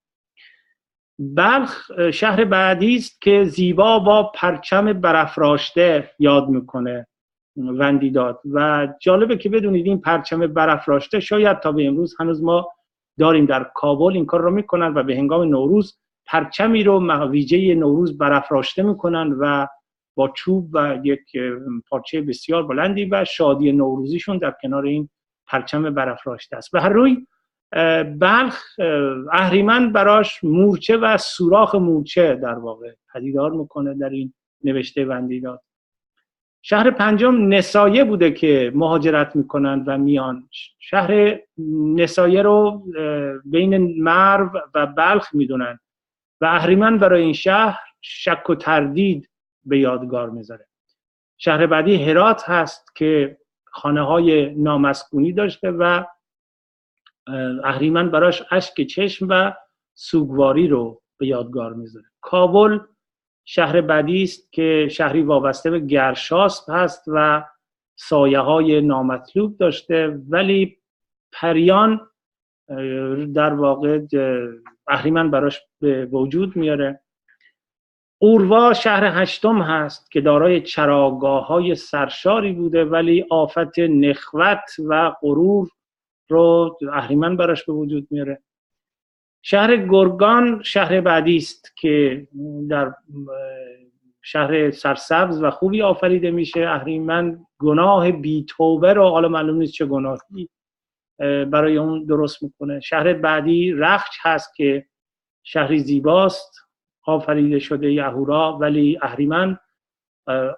بلخ شهر بعدی است که زیبا با پرچم برافراشته یاد می‌کنه وندیداد و جالبه که بدونید این پرچم برافراشته شاید تا به امروز هنوز ما داریم در کابل این کار رو می‌کنن و به هنگام نوروز پرچمی رو ویژه نوروز برافراشته می‌کنن و با چوب و یک پارچه بسیار بلندی و شادی نوروزیشون در کنار این پرچم برافراشته است. به هر روی بلخ اهریمن براش مورچه و سوراخ مورچه در واقع پدیدار می‌کنه در این نوشته وندیداد شهر پنجم نسایه بوده که مهاجرت می‌کنند و میان. شهر نسایه رو بین مرو و بلخ می‌دونن و اهریمن برای این شهر شک و تردید به یادگار می‌ذاره. شهر بعدی هرات هست که خانه های نامسکونی داشته و اهریمن براش اشک چشم و سوگواری رو به یادگار می‌ذاره. کابل شهر بعدی است که شهری وابسته به گرشاست هست و سایه های نامطلوب داشته ولی پریان در واقع اهریمن براش به وجود میاره. اوروا شهر هشتم هست که دارای چراگاه های سرشاری بوده ولی آفت نخوت و غرور رو اهریمن براش به وجود میاره. شهر گرگان شهر بعدی است که در شهر سرسبز و خوبی آفریده میشه. اهریمن گناه بی توبه رو حالا معلوم نیست چه گناهی برای اون درست می‌کنه. شهر بعدی رخش هست که شهری زیباست آفریده شده یهورا ولی اهریمن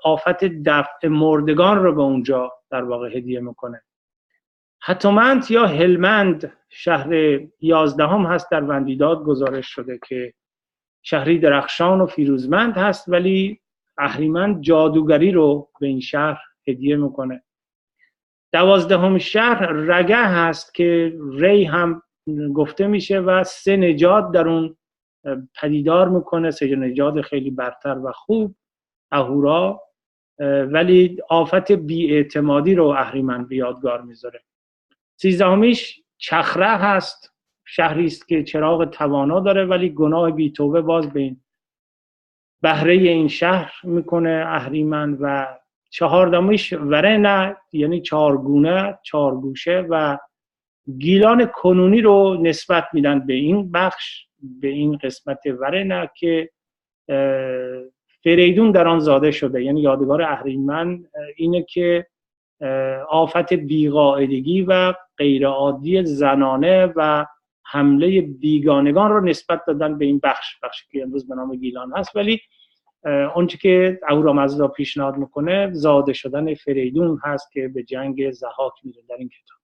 آفت دفع مردگان رو به اونجا در واقع هدیه می‌کنه. حتمند یا هلمند شهر یازدهم هست در وندیداد گزارش شده که شهری درخشان و فیروزمند هست ولی اهریمن جادوگری رو به این شهر هدیه می‌کنه. دوازدهم شهر رگه هست که ری هم گفته میشه و سه نجات در اون پدیدار می‌کنه. سه نجات خیلی برتر و خوب اهورا ولی آفت بیاعتمادی رو اهریمن به یادگار می‌ذاره. سیزدهمیش چخره هست. شهری است که چراغ توانا داره ولی گناه بیتوبه باز به این بهره این شهر می‌کنه اهریمن و چهاردمیش ورنه یعنی چهارگونه چهارگوشه و گیلان کنونی رو نسبت میدن به این بخش به این قسمت ورنه که فریدون در آن زاده شده. یعنی یادگار اهریمن اینه که آفت بیقاعدگی و غیرعادی زنانه و حمله بیگانگان رو نسبت دادن به این بخش بخشی که امروز به نام گیلان هست. ولی اونچه که اهورامزدا پیشنهاد می‌کنه زاده شدن فریدون هست که به جنگ زهاک میره در این کتاب.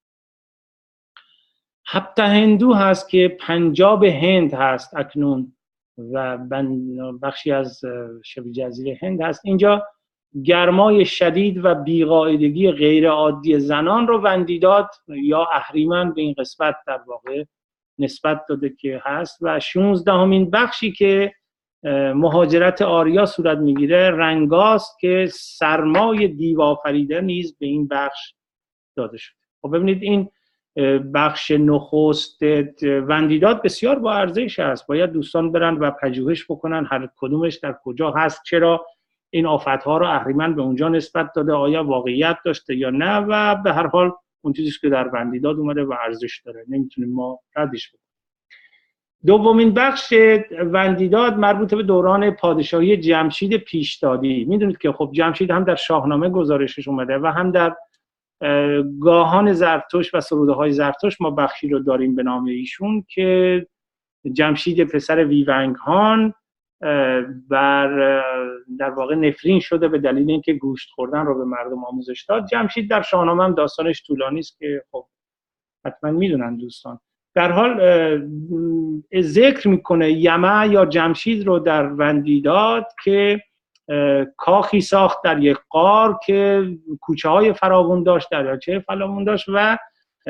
هپته هندو هست که پنجاب هند هست اکنون و بخشی از شبه جزیره هند هست. اینجا گرمای شدید و بیقاعدگی غیر عادی زنان رو وندیداد یا اهریمن به این قسمت در واقع نسبت داده که هست. و 16 همین بخشی که مهاجرت آریا صورت می‌گیره رنگاست که سرمای دیو آفریده نیز به این بخش داده شده. خب ببینید این بخش نخست وندیداد بسیار با ارزش است باید دوستان برن و پژوهش بکنن هر کدومش در کجا هست چرا؟ این ها رو اهریمن به اونجا نسبت داده آیا واقعیت داشته یا نه؟ و به هر حال اون چیزی که در وندیداد اومده و ارزش داره. نمی‌تونیم ما ردش بکنیم. دومین بخش وندیداد مربوط به دوران پادشاهی جمشید پیشدادی. می‌دونید که خب جمشید هم در شاهنامه گزارشش اومده و هم در گاهان زرتوش و سروده های زرتوش ما بخشی رو داریم به نام ایشون که جمشید پسر ویونگ هان بر در واقع نفرین شده به دلیل اینکه گوشت خوردن رو به مردم آموزش داد. جمشید در شاهنامه هم داستانش طولانی است که خب حتما می‌دونن دوستان. در حال ذکر می‌کنه یمه یا جمشید رو در وندیداد که کاخی ساخت در یک قار که کوچه های فراوون داشت دریاچه فراوون داشت و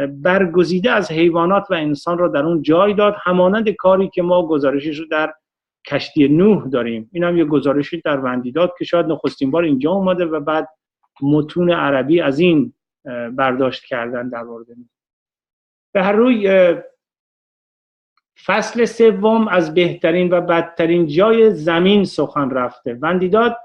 برگزیده از حیوانات و انسان را در اون جای داد. همانند کاری که ما گزارشش رو در کشتی نوح داریم. این هم یه گزارشی در وندی داد که شاید نخستین بار اینجا اومده و بعد متون عربی از این برداشت کردن در مورد به هر روی فصل سوم از بهترین و بدترین جای زمین سخن رفته. وندیداد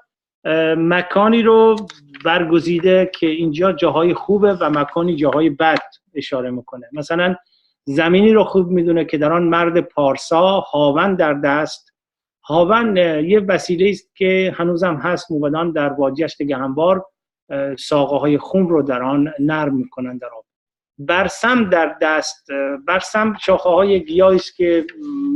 مکانی رو برگزیده که اینجا جاهای خوبه و مکانی جاهای بد اشاره می‌کنه. مثلا زمینی رو خوب می‌دونه که در آن مرد پارسا هاون در دست هاون یه وسیله است که هنوزم هست موبدان در واجهشت گهنبار ساقه های خون رو در آن نرم می‌کنن در آب. برسم در دست برسم شاخه های گیاهی است که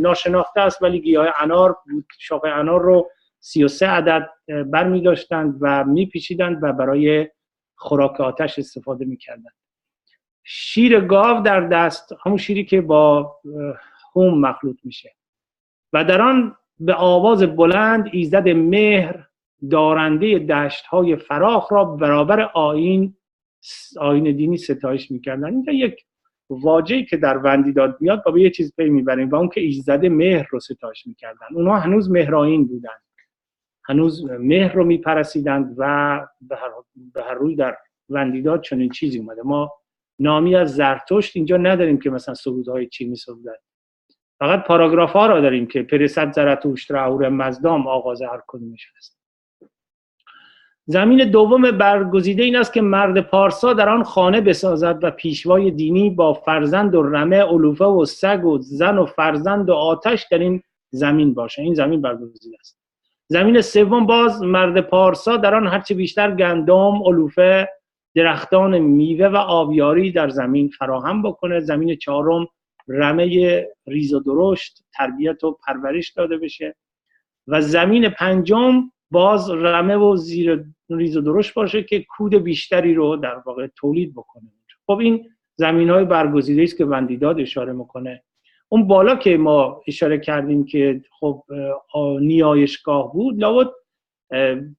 ناشناخته است ولی گیاه انار بود. شاخه انار رو 33 عدد بر می داشتند و می پیچیدند و برای خوراک آتش استفاده می کردند شیر گاو در دست همون شیری که با هوم مخلوط میشه. و در آن به آواز بلند ایزد مهر دارنده دشت های فراخ را برابر آین آین دینی ستایش می‌کردن. اینجا یک واجهی که در وندیداد میاد با به یه چیز پی می‌بریم و اون که ایزد مهر رو ستایش می‌کردن. اونها هنوز مهرائین بودن. هنوز مهر رو میپرسیدند و به هر روی در وندیداد چنین چیزی اومده. ما نامی از زرتشت اینجا نداریم که مثلا سرودهای چینی سرودن. فقط پاراگراف ها را داریم که پرسد زرتوشت را مزدام آغاز هر کدومش هست. زمین دوم برگزیده این است که مرد پارسا در آن خانه بسازد و پیشوای دینی با فرزند و رمه علوفه و سگ و زن و فرزند و آتش در این زمین باشه. این زمین برگزیده است. زمین سوم باز مرد پارسا در آن هرچه بیشتر گندم علوفه درختان میوه و آبیاری در زمین فراهم بکنه زمین چهارم رمه ریز و درشت تربیت و پرورش داده بشه. و زمین پنجم باز رمه و زیر ریز و درشت باشه که کود بیشتری رو در واقع تولید بکنه. خب این زمین های برگزیده است که وندیداد اشاره می‌کنه. اون بالا که ما اشاره کردیم که خب نیایشگاه بود لابد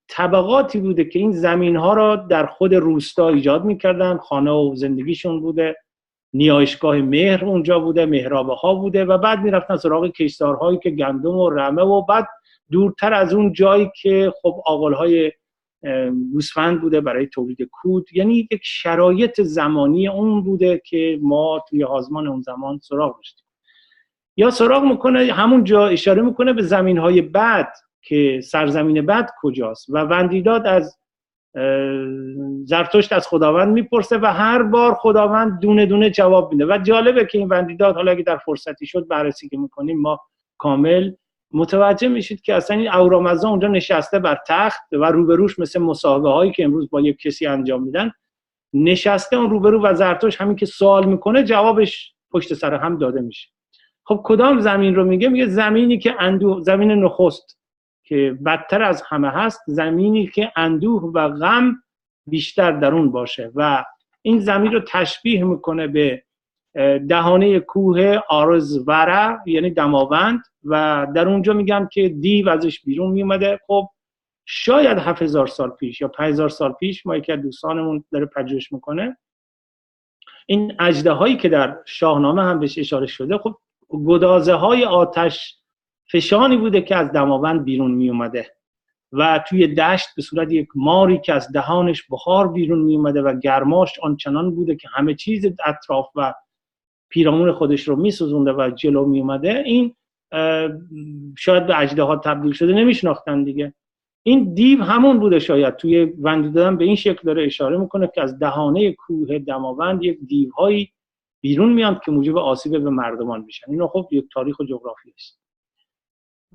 طبقاتی بوده که این زمین ها را در خود روستا ایجاد می‌کردن. خانه و زندگیشون بوده. نیایشگاه مهر اونجا بوده مهرابه ها بوده و بعد می‌رفتن سراغ کشتارهایی که گندم و رمه و بعد دورتر از اون جایی که خب های گوسفند بوده برای تولید کود. یعنی یک شرایط زمانی اون بوده که ما توی آزمان اون زمان سراغ داشتیم. یا سراغ می‌کنه همون جا اشاره می‌کنه به زمین های بد که سرزمین بد کجاست و وندیداد از زرتشت از خداوند می‌پرسه و هر بار خداوند دونه دونه جواب میده. و جالبه که این وندیداد حالا اگه در فرصتی شد بررسی که می‌کنیم ما کامل متوجه میشید که اصلا این اورامزا اونجا نشسته بر تخت و روبروش مثل مسابقه هایی که امروز با یک کسی انجام میدن. نشسته اون روبرو و زرتوش همین که سوال می‌کنه جوابش پشت سر هم داده میشه. خب کدام زمین رو میگه؟ میگه زمینی که اندوه زمین نخست. که بدتر از همه هست زمینی که اندوه و غم بیشتر در اون باشه. و این زمین رو تشبیه می‌کنه به دهانه کوه وره یعنی دماوند. و در اونجا میگم که دیو ازش بیرون میومده خب شاید هزار سال پیش یا 5000 سال پیش ما یکی دوستانمون داره پژوهش می‌کنه. این اجده هایی که در شاهنامه هم بهش اشاره شده خب گدازه های آتش فشانی بوده که از دماوند بیرون می اومده و توی دشت به صورت یک ماری که از دهانش بخار بیرون می اومده و گرماش آنچنان بوده که همه چیز اطراف و پیرامون خودش رو می و جلو می اومده این شاید به اجده ها تبدیل شده نمیشناختن دیگه. این دیو همون بوده شاید. توی وندی دادن به این شکل داره اشاره می‌کنه که از دهانه کوه دماوند یک دیوهایی بیرون میاد که موجب آسیب به مردمان میشن. اینو خب یک تاریخ و جغرافی است.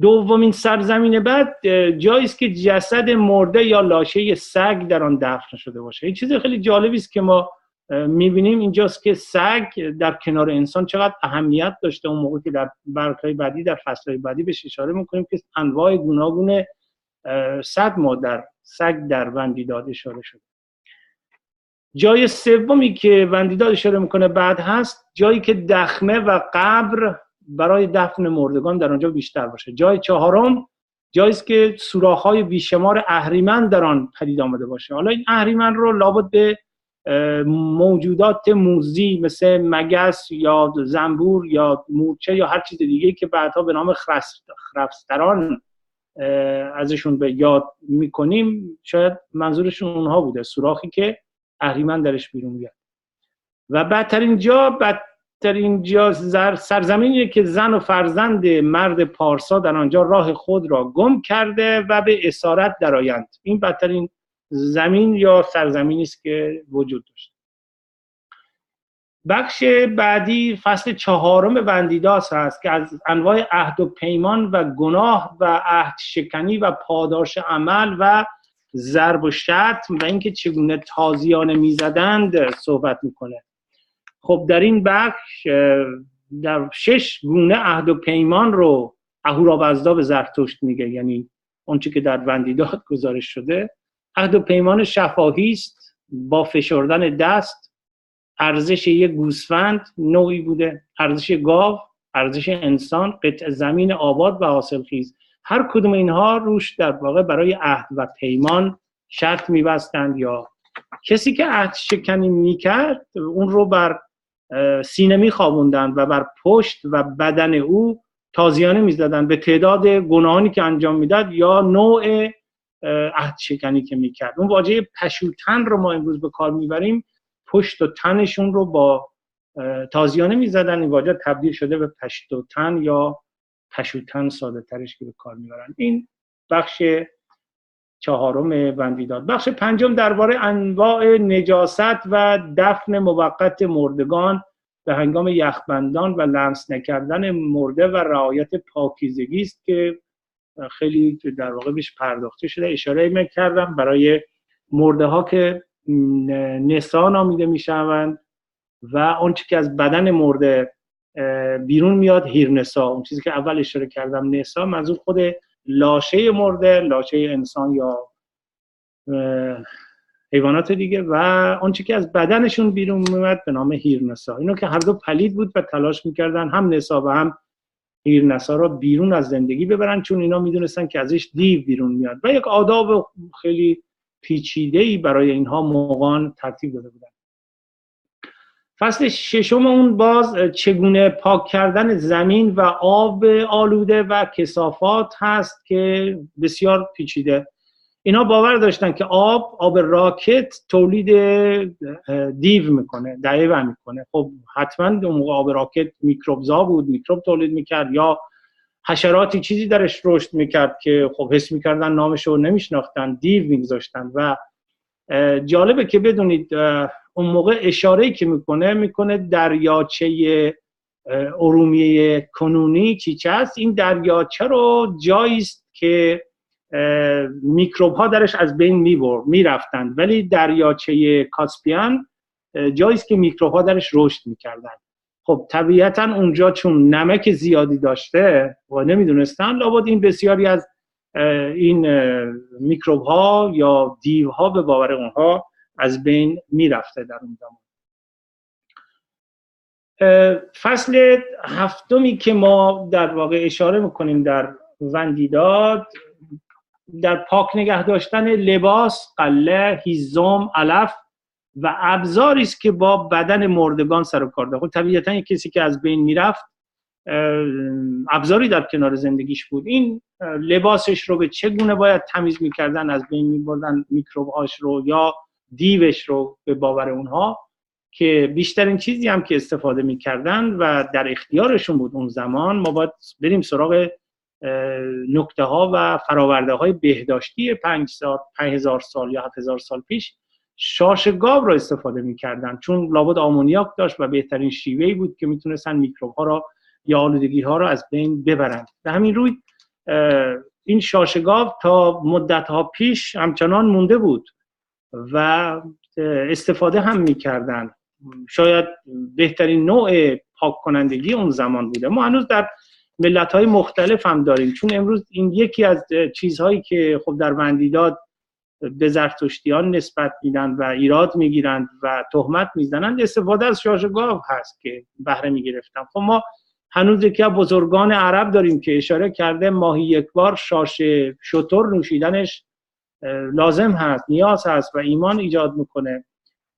دومین سرزمین بعد جایی است که جسد مرده یا لاشه سگ در آن دفن شده باشه. این چیز خیلی جالبی است که ما می‌بینیم اینجاست که سگ در کنار انسان چقدر اهمیت داشته. اون موقع که در برقای بعدی در فصلهای بعدی بهش اشاره می‌کنیم که انواع گوناگون صد مادر سگ در وندیداد اشاره شده. جای سومی که وندیداد اشاره می‌کنه بعد هست جایی که دخمه و قبر برای دفن مردگان در آنجا بیشتر باشه. جای چهارم جایی است که سوراخ‌های بیشمار اهریمن در آن پدید آمده باشه. حالا این اهریمن رو لابد به موجودات موزی مثل مگس یا زنبور یا مورچه یا هر چیز دیگه که بعدها به نام خرفستران ازشون به یاد می‌کنیم شاید منظورشون اونها بوده سوراخی که اهریمن درش بیرون میاد و بدترین جا بدترین جا سرزمینی که زن و فرزند مرد پارسا در آنجا راه خود را گم کرده و به اسارت درآیند. این بدترین زمین یا سرزمینی است که وجود داشت بخش بعدی فصل چهارم بندیداس هست که از انواع عهد و پیمان و گناه و عهد شکنی و پاداش عمل و ضرب و شتم و اینکه چگونه تازیانه می‌زدند صحبت می‌کنه. خب در این بخش در شش گونه عهد و پیمان رو اهورابزدا به زرتشت میگه یعنی اونچه که در وندیداد گزارش شده. عهد و پیمان شفاهی است با فشردن دست ارزش یک گوسفند نوعی بوده. ارزش گاو ارزش انسان قطع زمین آباد و حاصل خیز. هر کدوم اینها روش در واقع برای عهد و پیمان شرط میبستند یا کسی که عهد شکنی می‌کرد اون رو بر سینه میخوابوندند و بر پشت و بدن او تازیانه می‌زدند به تعداد گناهانی که انجام می‌داد یا نوع عهد شکنی که می‌کرد. اون واژه پشوتن رو ما امروز به کار می‌بریم. پشت و تنشون رو با تازیانه می‌زدن. این واژه تبدیل شده به پشت و تن یا پشوتن ساده ترش که به کار می‌برن. این بخش چهارم بندیداد. بخش پنجم درباره انواع نجاست و دفن موقت مردگان به هنگام یخبندان و لمس نکردن مرده و رعایت پاکیزگی است که خیلی در واقع بیش پرداخته شده. اشاره می‌کردم برای مرده ها که نسا نامیده می‌شوند و آنچه که از بدن مرده بیرون میاد هیرنسا اون چیزی که اول اشاره کردم نسا منظور خود لاشه مرده لاشه انسان یا حیوانات دیگه و آنچه که از بدنشون بیرون میاد به نام هیرنسا. اینو که هر دو پلید بود و تلاش می‌کردن هم نسا و هم هیرنسا را بیرون از زندگی ببرن چون اینا می‌دونستن که ازش دیو بیرون میاد. و یک آداب خیلی پیچیده ای برای اینها موقعان ترتیب داده بودن. فصل ششم اون باز چگونه پاک کردن زمین و آب آلوده و کسافات هست که بسیار پیچیده. اینا باور داشتن که آب آب راکت تولید دیو می‌کنه دعیو می‌کنه. خب حتما اون موقع آب راکت میکروبزا بود میکروب تولید می‌کرد یا حشراتی چیزی درش رشد می‌کرد که خب حس می‌کردن نامش رو نمیشناختن دیو میگذاشتن و جالبه که بدونید اون موقع اشاره که می‌کنه می‌کنه دریاچه ارومیه کنونی چیچه است این دریاچه رو جاییست که میکروب ها درش از بین میبر می‌رفتند. ولی دریاچه کاسپیان جاییست که میکروب ها درش رشد می‌کردن خب طبیعتا اونجا چون نمک زیادی داشته و نمی‌دونستن لابد این بسیاری از این میکروب ها یا دیو ها به باور اونها از بین می‌رفته در اون زمان. فصل هفتمی که ما در واقع اشاره می‌کنیم در وندیداد در پاک نگه داشتن لباس، قله، هیزم، علف و ابزاری است که با بدن مردگان سر و کار داره خب طبیعتا کسی که از بین می‌رفت ابزاری در کنار زندگیش بود. این لباسش رو به چگونه باید تمیز می‌کردن از بین میبردن میکروبهاش رو یا دیوش رو به باور اونها که بیشترین چیزی هم که استفاده می‌کردن و در اختیارشون بود اون زمان ما باید بریم سراغ نکته ها و فراورده های بهداشتی 5000 سال یا 7000 سال پیش شاش گاو را استفاده می‌کردن چون لابد آمونیاک داشت و بهترین شیوهی بود که می‌تونستن میکروب ها را یا آلودگی ها را از بین ببرند. به همین روی این شاش گاو تا مدت ها پیش همچنان مونده بود. و استفاده هم می‌کردن. شاید بهترین نوع پاک کنندگی اون زمان بوده. ما هنوز در ملت های مختلف هم داریم. چون امروز این یکی از چیزهایی که خب در وندیداد به زرتشتیان نسبت میدن و ایراد می‌گیرند و تهمت می‌زنند استفاده از شاش گاو هست که بهره می‌گرفتن. خب ما هنوز یکی بزرگان عرب داریم که اشاره کرده ماهی یک بار شاش شطور نوشیدنش لازم هست نیاز هست و ایمان ایجاد می‌کنه.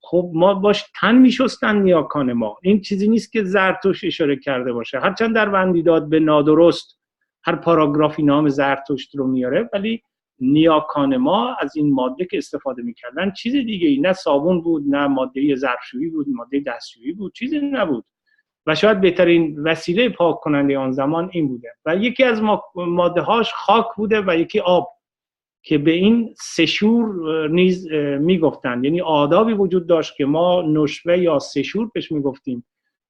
خب ما باش تن میشستن نیاکان ما. این چیزی نیست که زرتوش اشاره کرده باشه. هرچند در وندیداد به نادرست هر پاراگرافی نام زرتشت رو میاره ولی نیاکان ما از این ماده که استفاده می‌کردن چیز دیگه ای نه صابون بود نه ماده ظرفشویی بود ماده دستشویی بود چیزی نبود. و شاید بهترین وسیله پاک کننده آن زمان این بوده. و یکی از ماده هاش خاک بوده و یکی آب. که به این سشور نیز می‌گفتند. یعنی آدابی وجود داشت که ما نشوه یا سشور بهش می‌گفتیم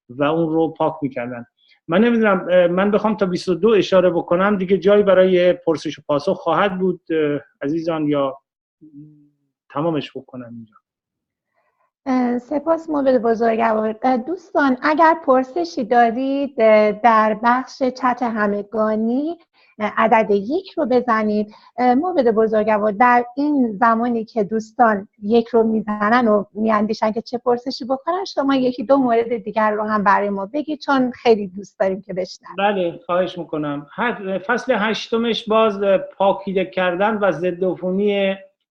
و اون رو پاک می‌کردن. من نمی‌دونم من بخوام تا 22 اشاره بکنم دیگه جایی برای پرسش و پاسخ خواهد بود عزیزان یا تمامش بکنم اینجا. سپاس مورد بزرگوار دوستان اگر پرسشی دارید در بخش چت همگانی عدد یک رو بزنید. مورد بزرگوار در این زمانی که دوستان یک رو می‌زنن و میاندیشن که چه پرسشی بکنن شما یکی دو مورد دیگر رو هم برای ما بگید چون خیلی دوست داریم که بشنویم. بله خواهش می‌کنم. فصل هشتمش باز پاکیده کردن و ضد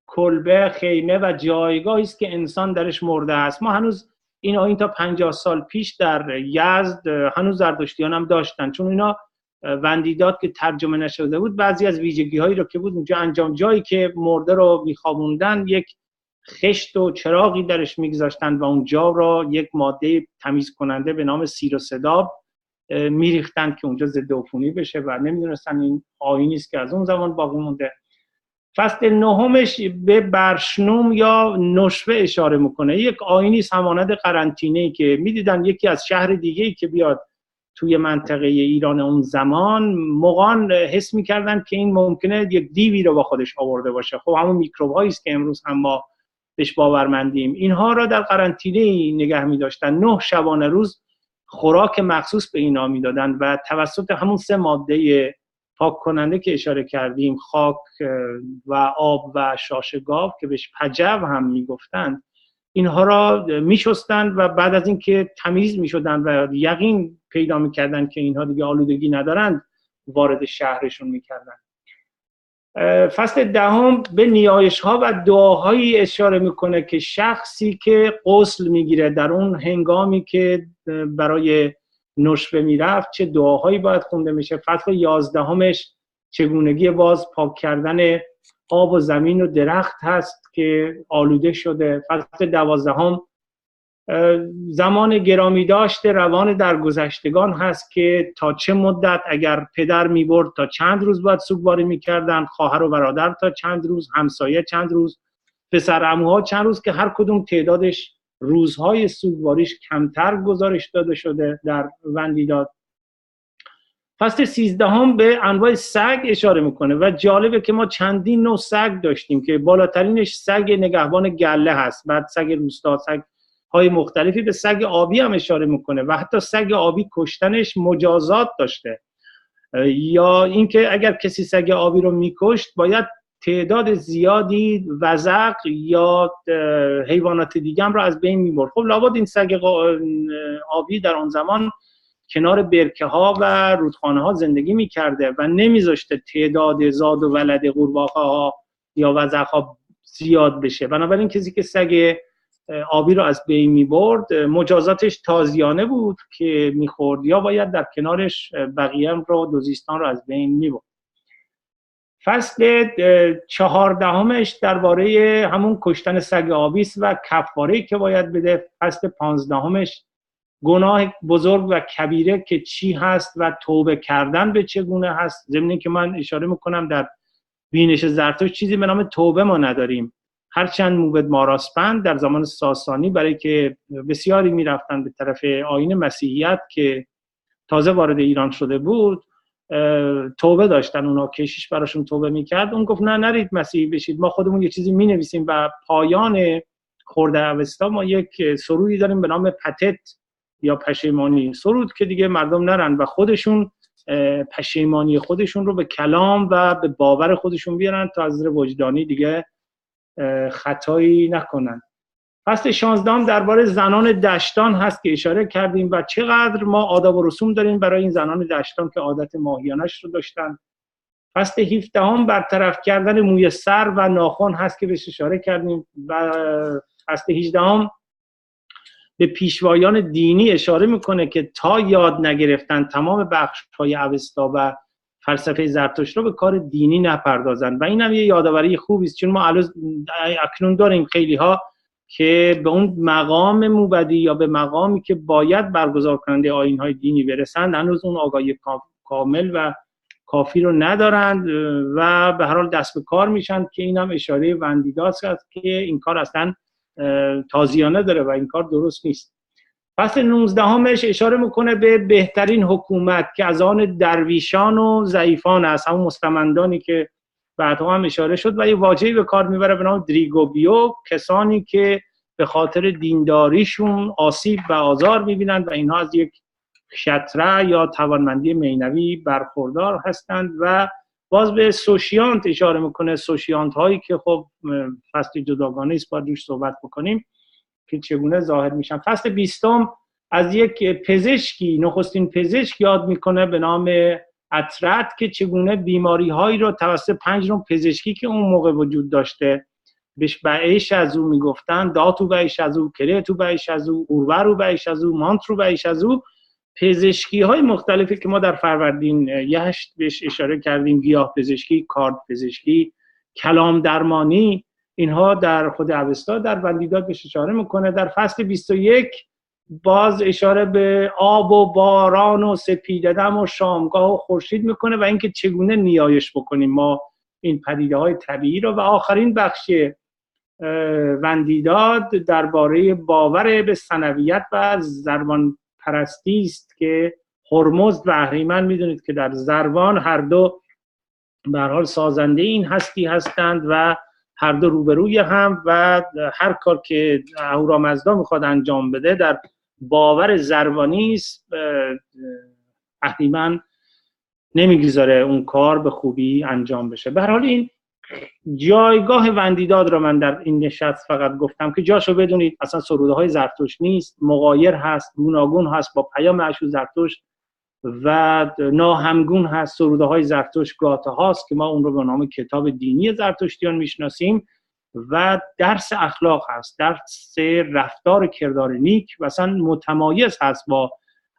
کلبه خیمه و جایگاهی است که انسان درش مرده است. ما هنوز این این تا 50 سال پیش در یزد هنوز زردشتیان هم داشتن. چون اینا وندیداد که ترجمه نشده بود. بعضی از ویژگی هایی رو که بود اونجا انجام جایی که مرده رو میخوابوندن یک خشت و چراغی درش میگذاشتن و اونجا را یک ماده تمیز کننده به نام سیر و صداب میریختن که اونجا ضد عفونی بشه و نمی‌دونستن این آینی است که از اون زمان باقی مونده. فصل نهمش به برشنوم یا نشوه اشاره می‌کنه. یک آینی همانند قرنطینه که می‌دیدن. یکی از شهر دیگه ای که بیاد توی منطقه ایران اون زمان موقعان حس می‌کردن که این ممکنه یک دیوی رو با خودش آورده باشه. خب همون میکروب است که امروز هم ما بهش باورمندیم. اینها را در قرنطینه نگه می داشتن نه شبانه روز خوراک مخصوص به اینا می‌دادن و توسط همون سه ماده پاک کننده که اشاره کردیم خاک و آب و شاش گاو که بهش پجو هم می‌گفتند اینها را میشستند و بعد از اینکه تمیز می‌شدند و یقین پیدا می‌کردن که اینها دیگه آلودگی ندارند وارد شهرشون می‌کردن. فصل دهم به نیایش ها و دعاهایی اشاره می‌کنه که شخصی که غسل می‌گیره در اون هنگامی که برای نشوه می‌رفت چه دعاهایی باید خونده میشه. فصل یازدهمش چگونگی باز پاک کردن آب و زمین و درخت هست که آلوده شده. فصل دوازدهم زمان گرامی داشته روان درگذشتگان هست که تا چه مدت اگر پدر می برد تا چند روز باید سوگواری می‌کردن خواهر و برادر تا چند روز همسایه چند روز پسر ها چند روز که هر کدوم تعدادش روزهای سوگواریش کمتر گزارش داده شده در وندیداد. فصل سیزدهم به انواع سگ اشاره می‌کنه و جالبه که ما چندین نوع سگ داشتیم که بالاترینش سگ نگهبان گله هست. بعد سگ روستا سگ های مختلفی به سگ آبی هم اشاره می‌کنه و حتی سگ آبی کشتنش مجازات داشته. یا اینکه اگر کسی سگ آبی رو میکشت باید تعداد زیادی وزق یا حیوانات دیگه رو از بین می‌برد. خب لابد این سگ آبی در آن زمان کنار برکه ها و رودخانه ها زندگی می‌کرده و نمیذاشته تعداد زاد و ولد قورباغه ها یا وزق ها زیاد بشه. بنابراین کسی که سگ آبی رو از بین می برد مجازاتش تازیانه بود که می‌خورد یا باید در کنارش بقیه رو دوزیستان رو از بین می برد فصل چهاردهمش درباره همون کشتن سگ آبی است و کفاره که باید بده. فصل پانزدهمش گناه بزرگ و کبیره که چی هست و توبه کردن به چگونه هست. ضمن که من اشاره می‌کنم در بینش زرتوش چیزی به نام توبه ما نداریم. هرچند موبد ماراسپند در زمان ساسانی برای که بسیاری می‌رفتن به طرف آین مسیحیت که تازه وارد ایران شده بود توبه داشتن اونا کشیش براشون توبه می‌کرد. اون گفت نه نرید مسیحی بشید ما خودمون یه چیزی می‌نویسیم و پایان خورده اوستا ما یک سرودی داریم به نام پتت یا پشیمانی. سرود که دیگه مردم نرن و خودشون پشیمانی خودشون رو به کلام و به باور خودشون بیارن تا از وجدانی دیگه خطایی نکنن فصل 16 درباره زنان دشتان هست که اشاره کردیم و چقدر ما آداب و رسوم داریم برای این زنان دشتان که عادت ماهیانش رو داشتن. فصل 17 هم برطرف کردن موی سر و ناخن هست که بهش اشاره کردیم و فصل 18 هم به پیشوایان دینی اشاره می‌کنه که تا یاد نگرفتن تمام بخش های اوستا و فلسفه زرتشت رو به کار دینی نپردازن. و این هم یه یادآوری خوبی است چون ما اکنون داریم خیلی ها که به اون مقام موبدی یا به مقامی که باید برگزار کننده آین های دینی برسند هنوز اون آگاهی کامل و کافی رو ندارند و به هر حال دست به کار میشن که این هم اشاره وندیداست است که این کار اصلا تازیانه داره و این کار درست نیست. فصل 19 همش اشاره می‌کنه به بهترین حکومت که از آن درویشان و ضعیفان است همون مستمندانی که بعدها هم اشاره شد. و یه واجهی به کار می‌بره به نام دریگوبیو کسانی که به خاطر دینداریشون آسیب و آزار می‌بینند و اینها از یک شطره یا توانمندی مینوی برخوردار هستند. و باز به سوشیانت اشاره می‌کنه. سوشیانت هایی که خب فصل جداگانه است باید روش صحبت بکنیم. که چگونه ظاهر میشن. فصل بیستم از یک پزشکی نخستین پزشک یاد می‌کنه به نام اطرت که چگونه بیماری هایی رو توسط پنج نوع پزشکی که اون موقع وجود داشته بهش بعیش از او می‌گفتن داتو بعیش از او کرتو بعیش از او اورورو بعیش از او مانترو بعیش از او. پزشکی های مختلفی که ما در فروردین یشت بهش اشاره کردیم گیاه پزشکی کارد پزشکی کلام درمانی اینها در خود اوستا در وندیداد بهش اشاره می‌کنه. در فصل 21 باز اشاره به آب و باران و سپیددم و شامگاه و خورشید می‌کنه و اینکه چگونه نیایش بکنیم ما این پدیده های طبیعی رو. و آخرین بخش وندیداد درباره باور به سنویت و زربان پرستی است که هرمزد و اهریمن می‌دونید که در زربان هر دو به حال سازنده این هستی هستند و هر دو روبروی هم و هر کار که اهورامزدا می‌خواد انجام بده در باور زربانی است اهریمن نمی‌گذاره اون کار به خوبی انجام بشه. به حال این جایگاه وندیداد رو من در این نشست فقط گفتم که جاشو بدونید اصلا سروده های زرتوش نیست مغایر هست گوناگون هست با پیام اشو زرتوش و ناهمگون هست سروده های زرتوش گاته هاست که ما اون رو به نام کتاب دینی زرتشتیان می‌شناسیم و درس اخلاق هست درس رفتار کردار نیک و اصلا متمایز هست با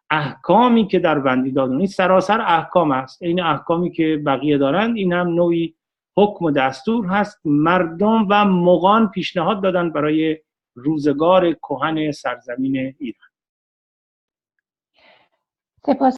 احکامی که در بندی دادن این سراسر احکام است این احکامی که بقیه دارند این هم نوعی حکم و دستور هست. مردم و مغان پیشنهاد دادن برای روزگار کهن سرزمین ایران. سپاس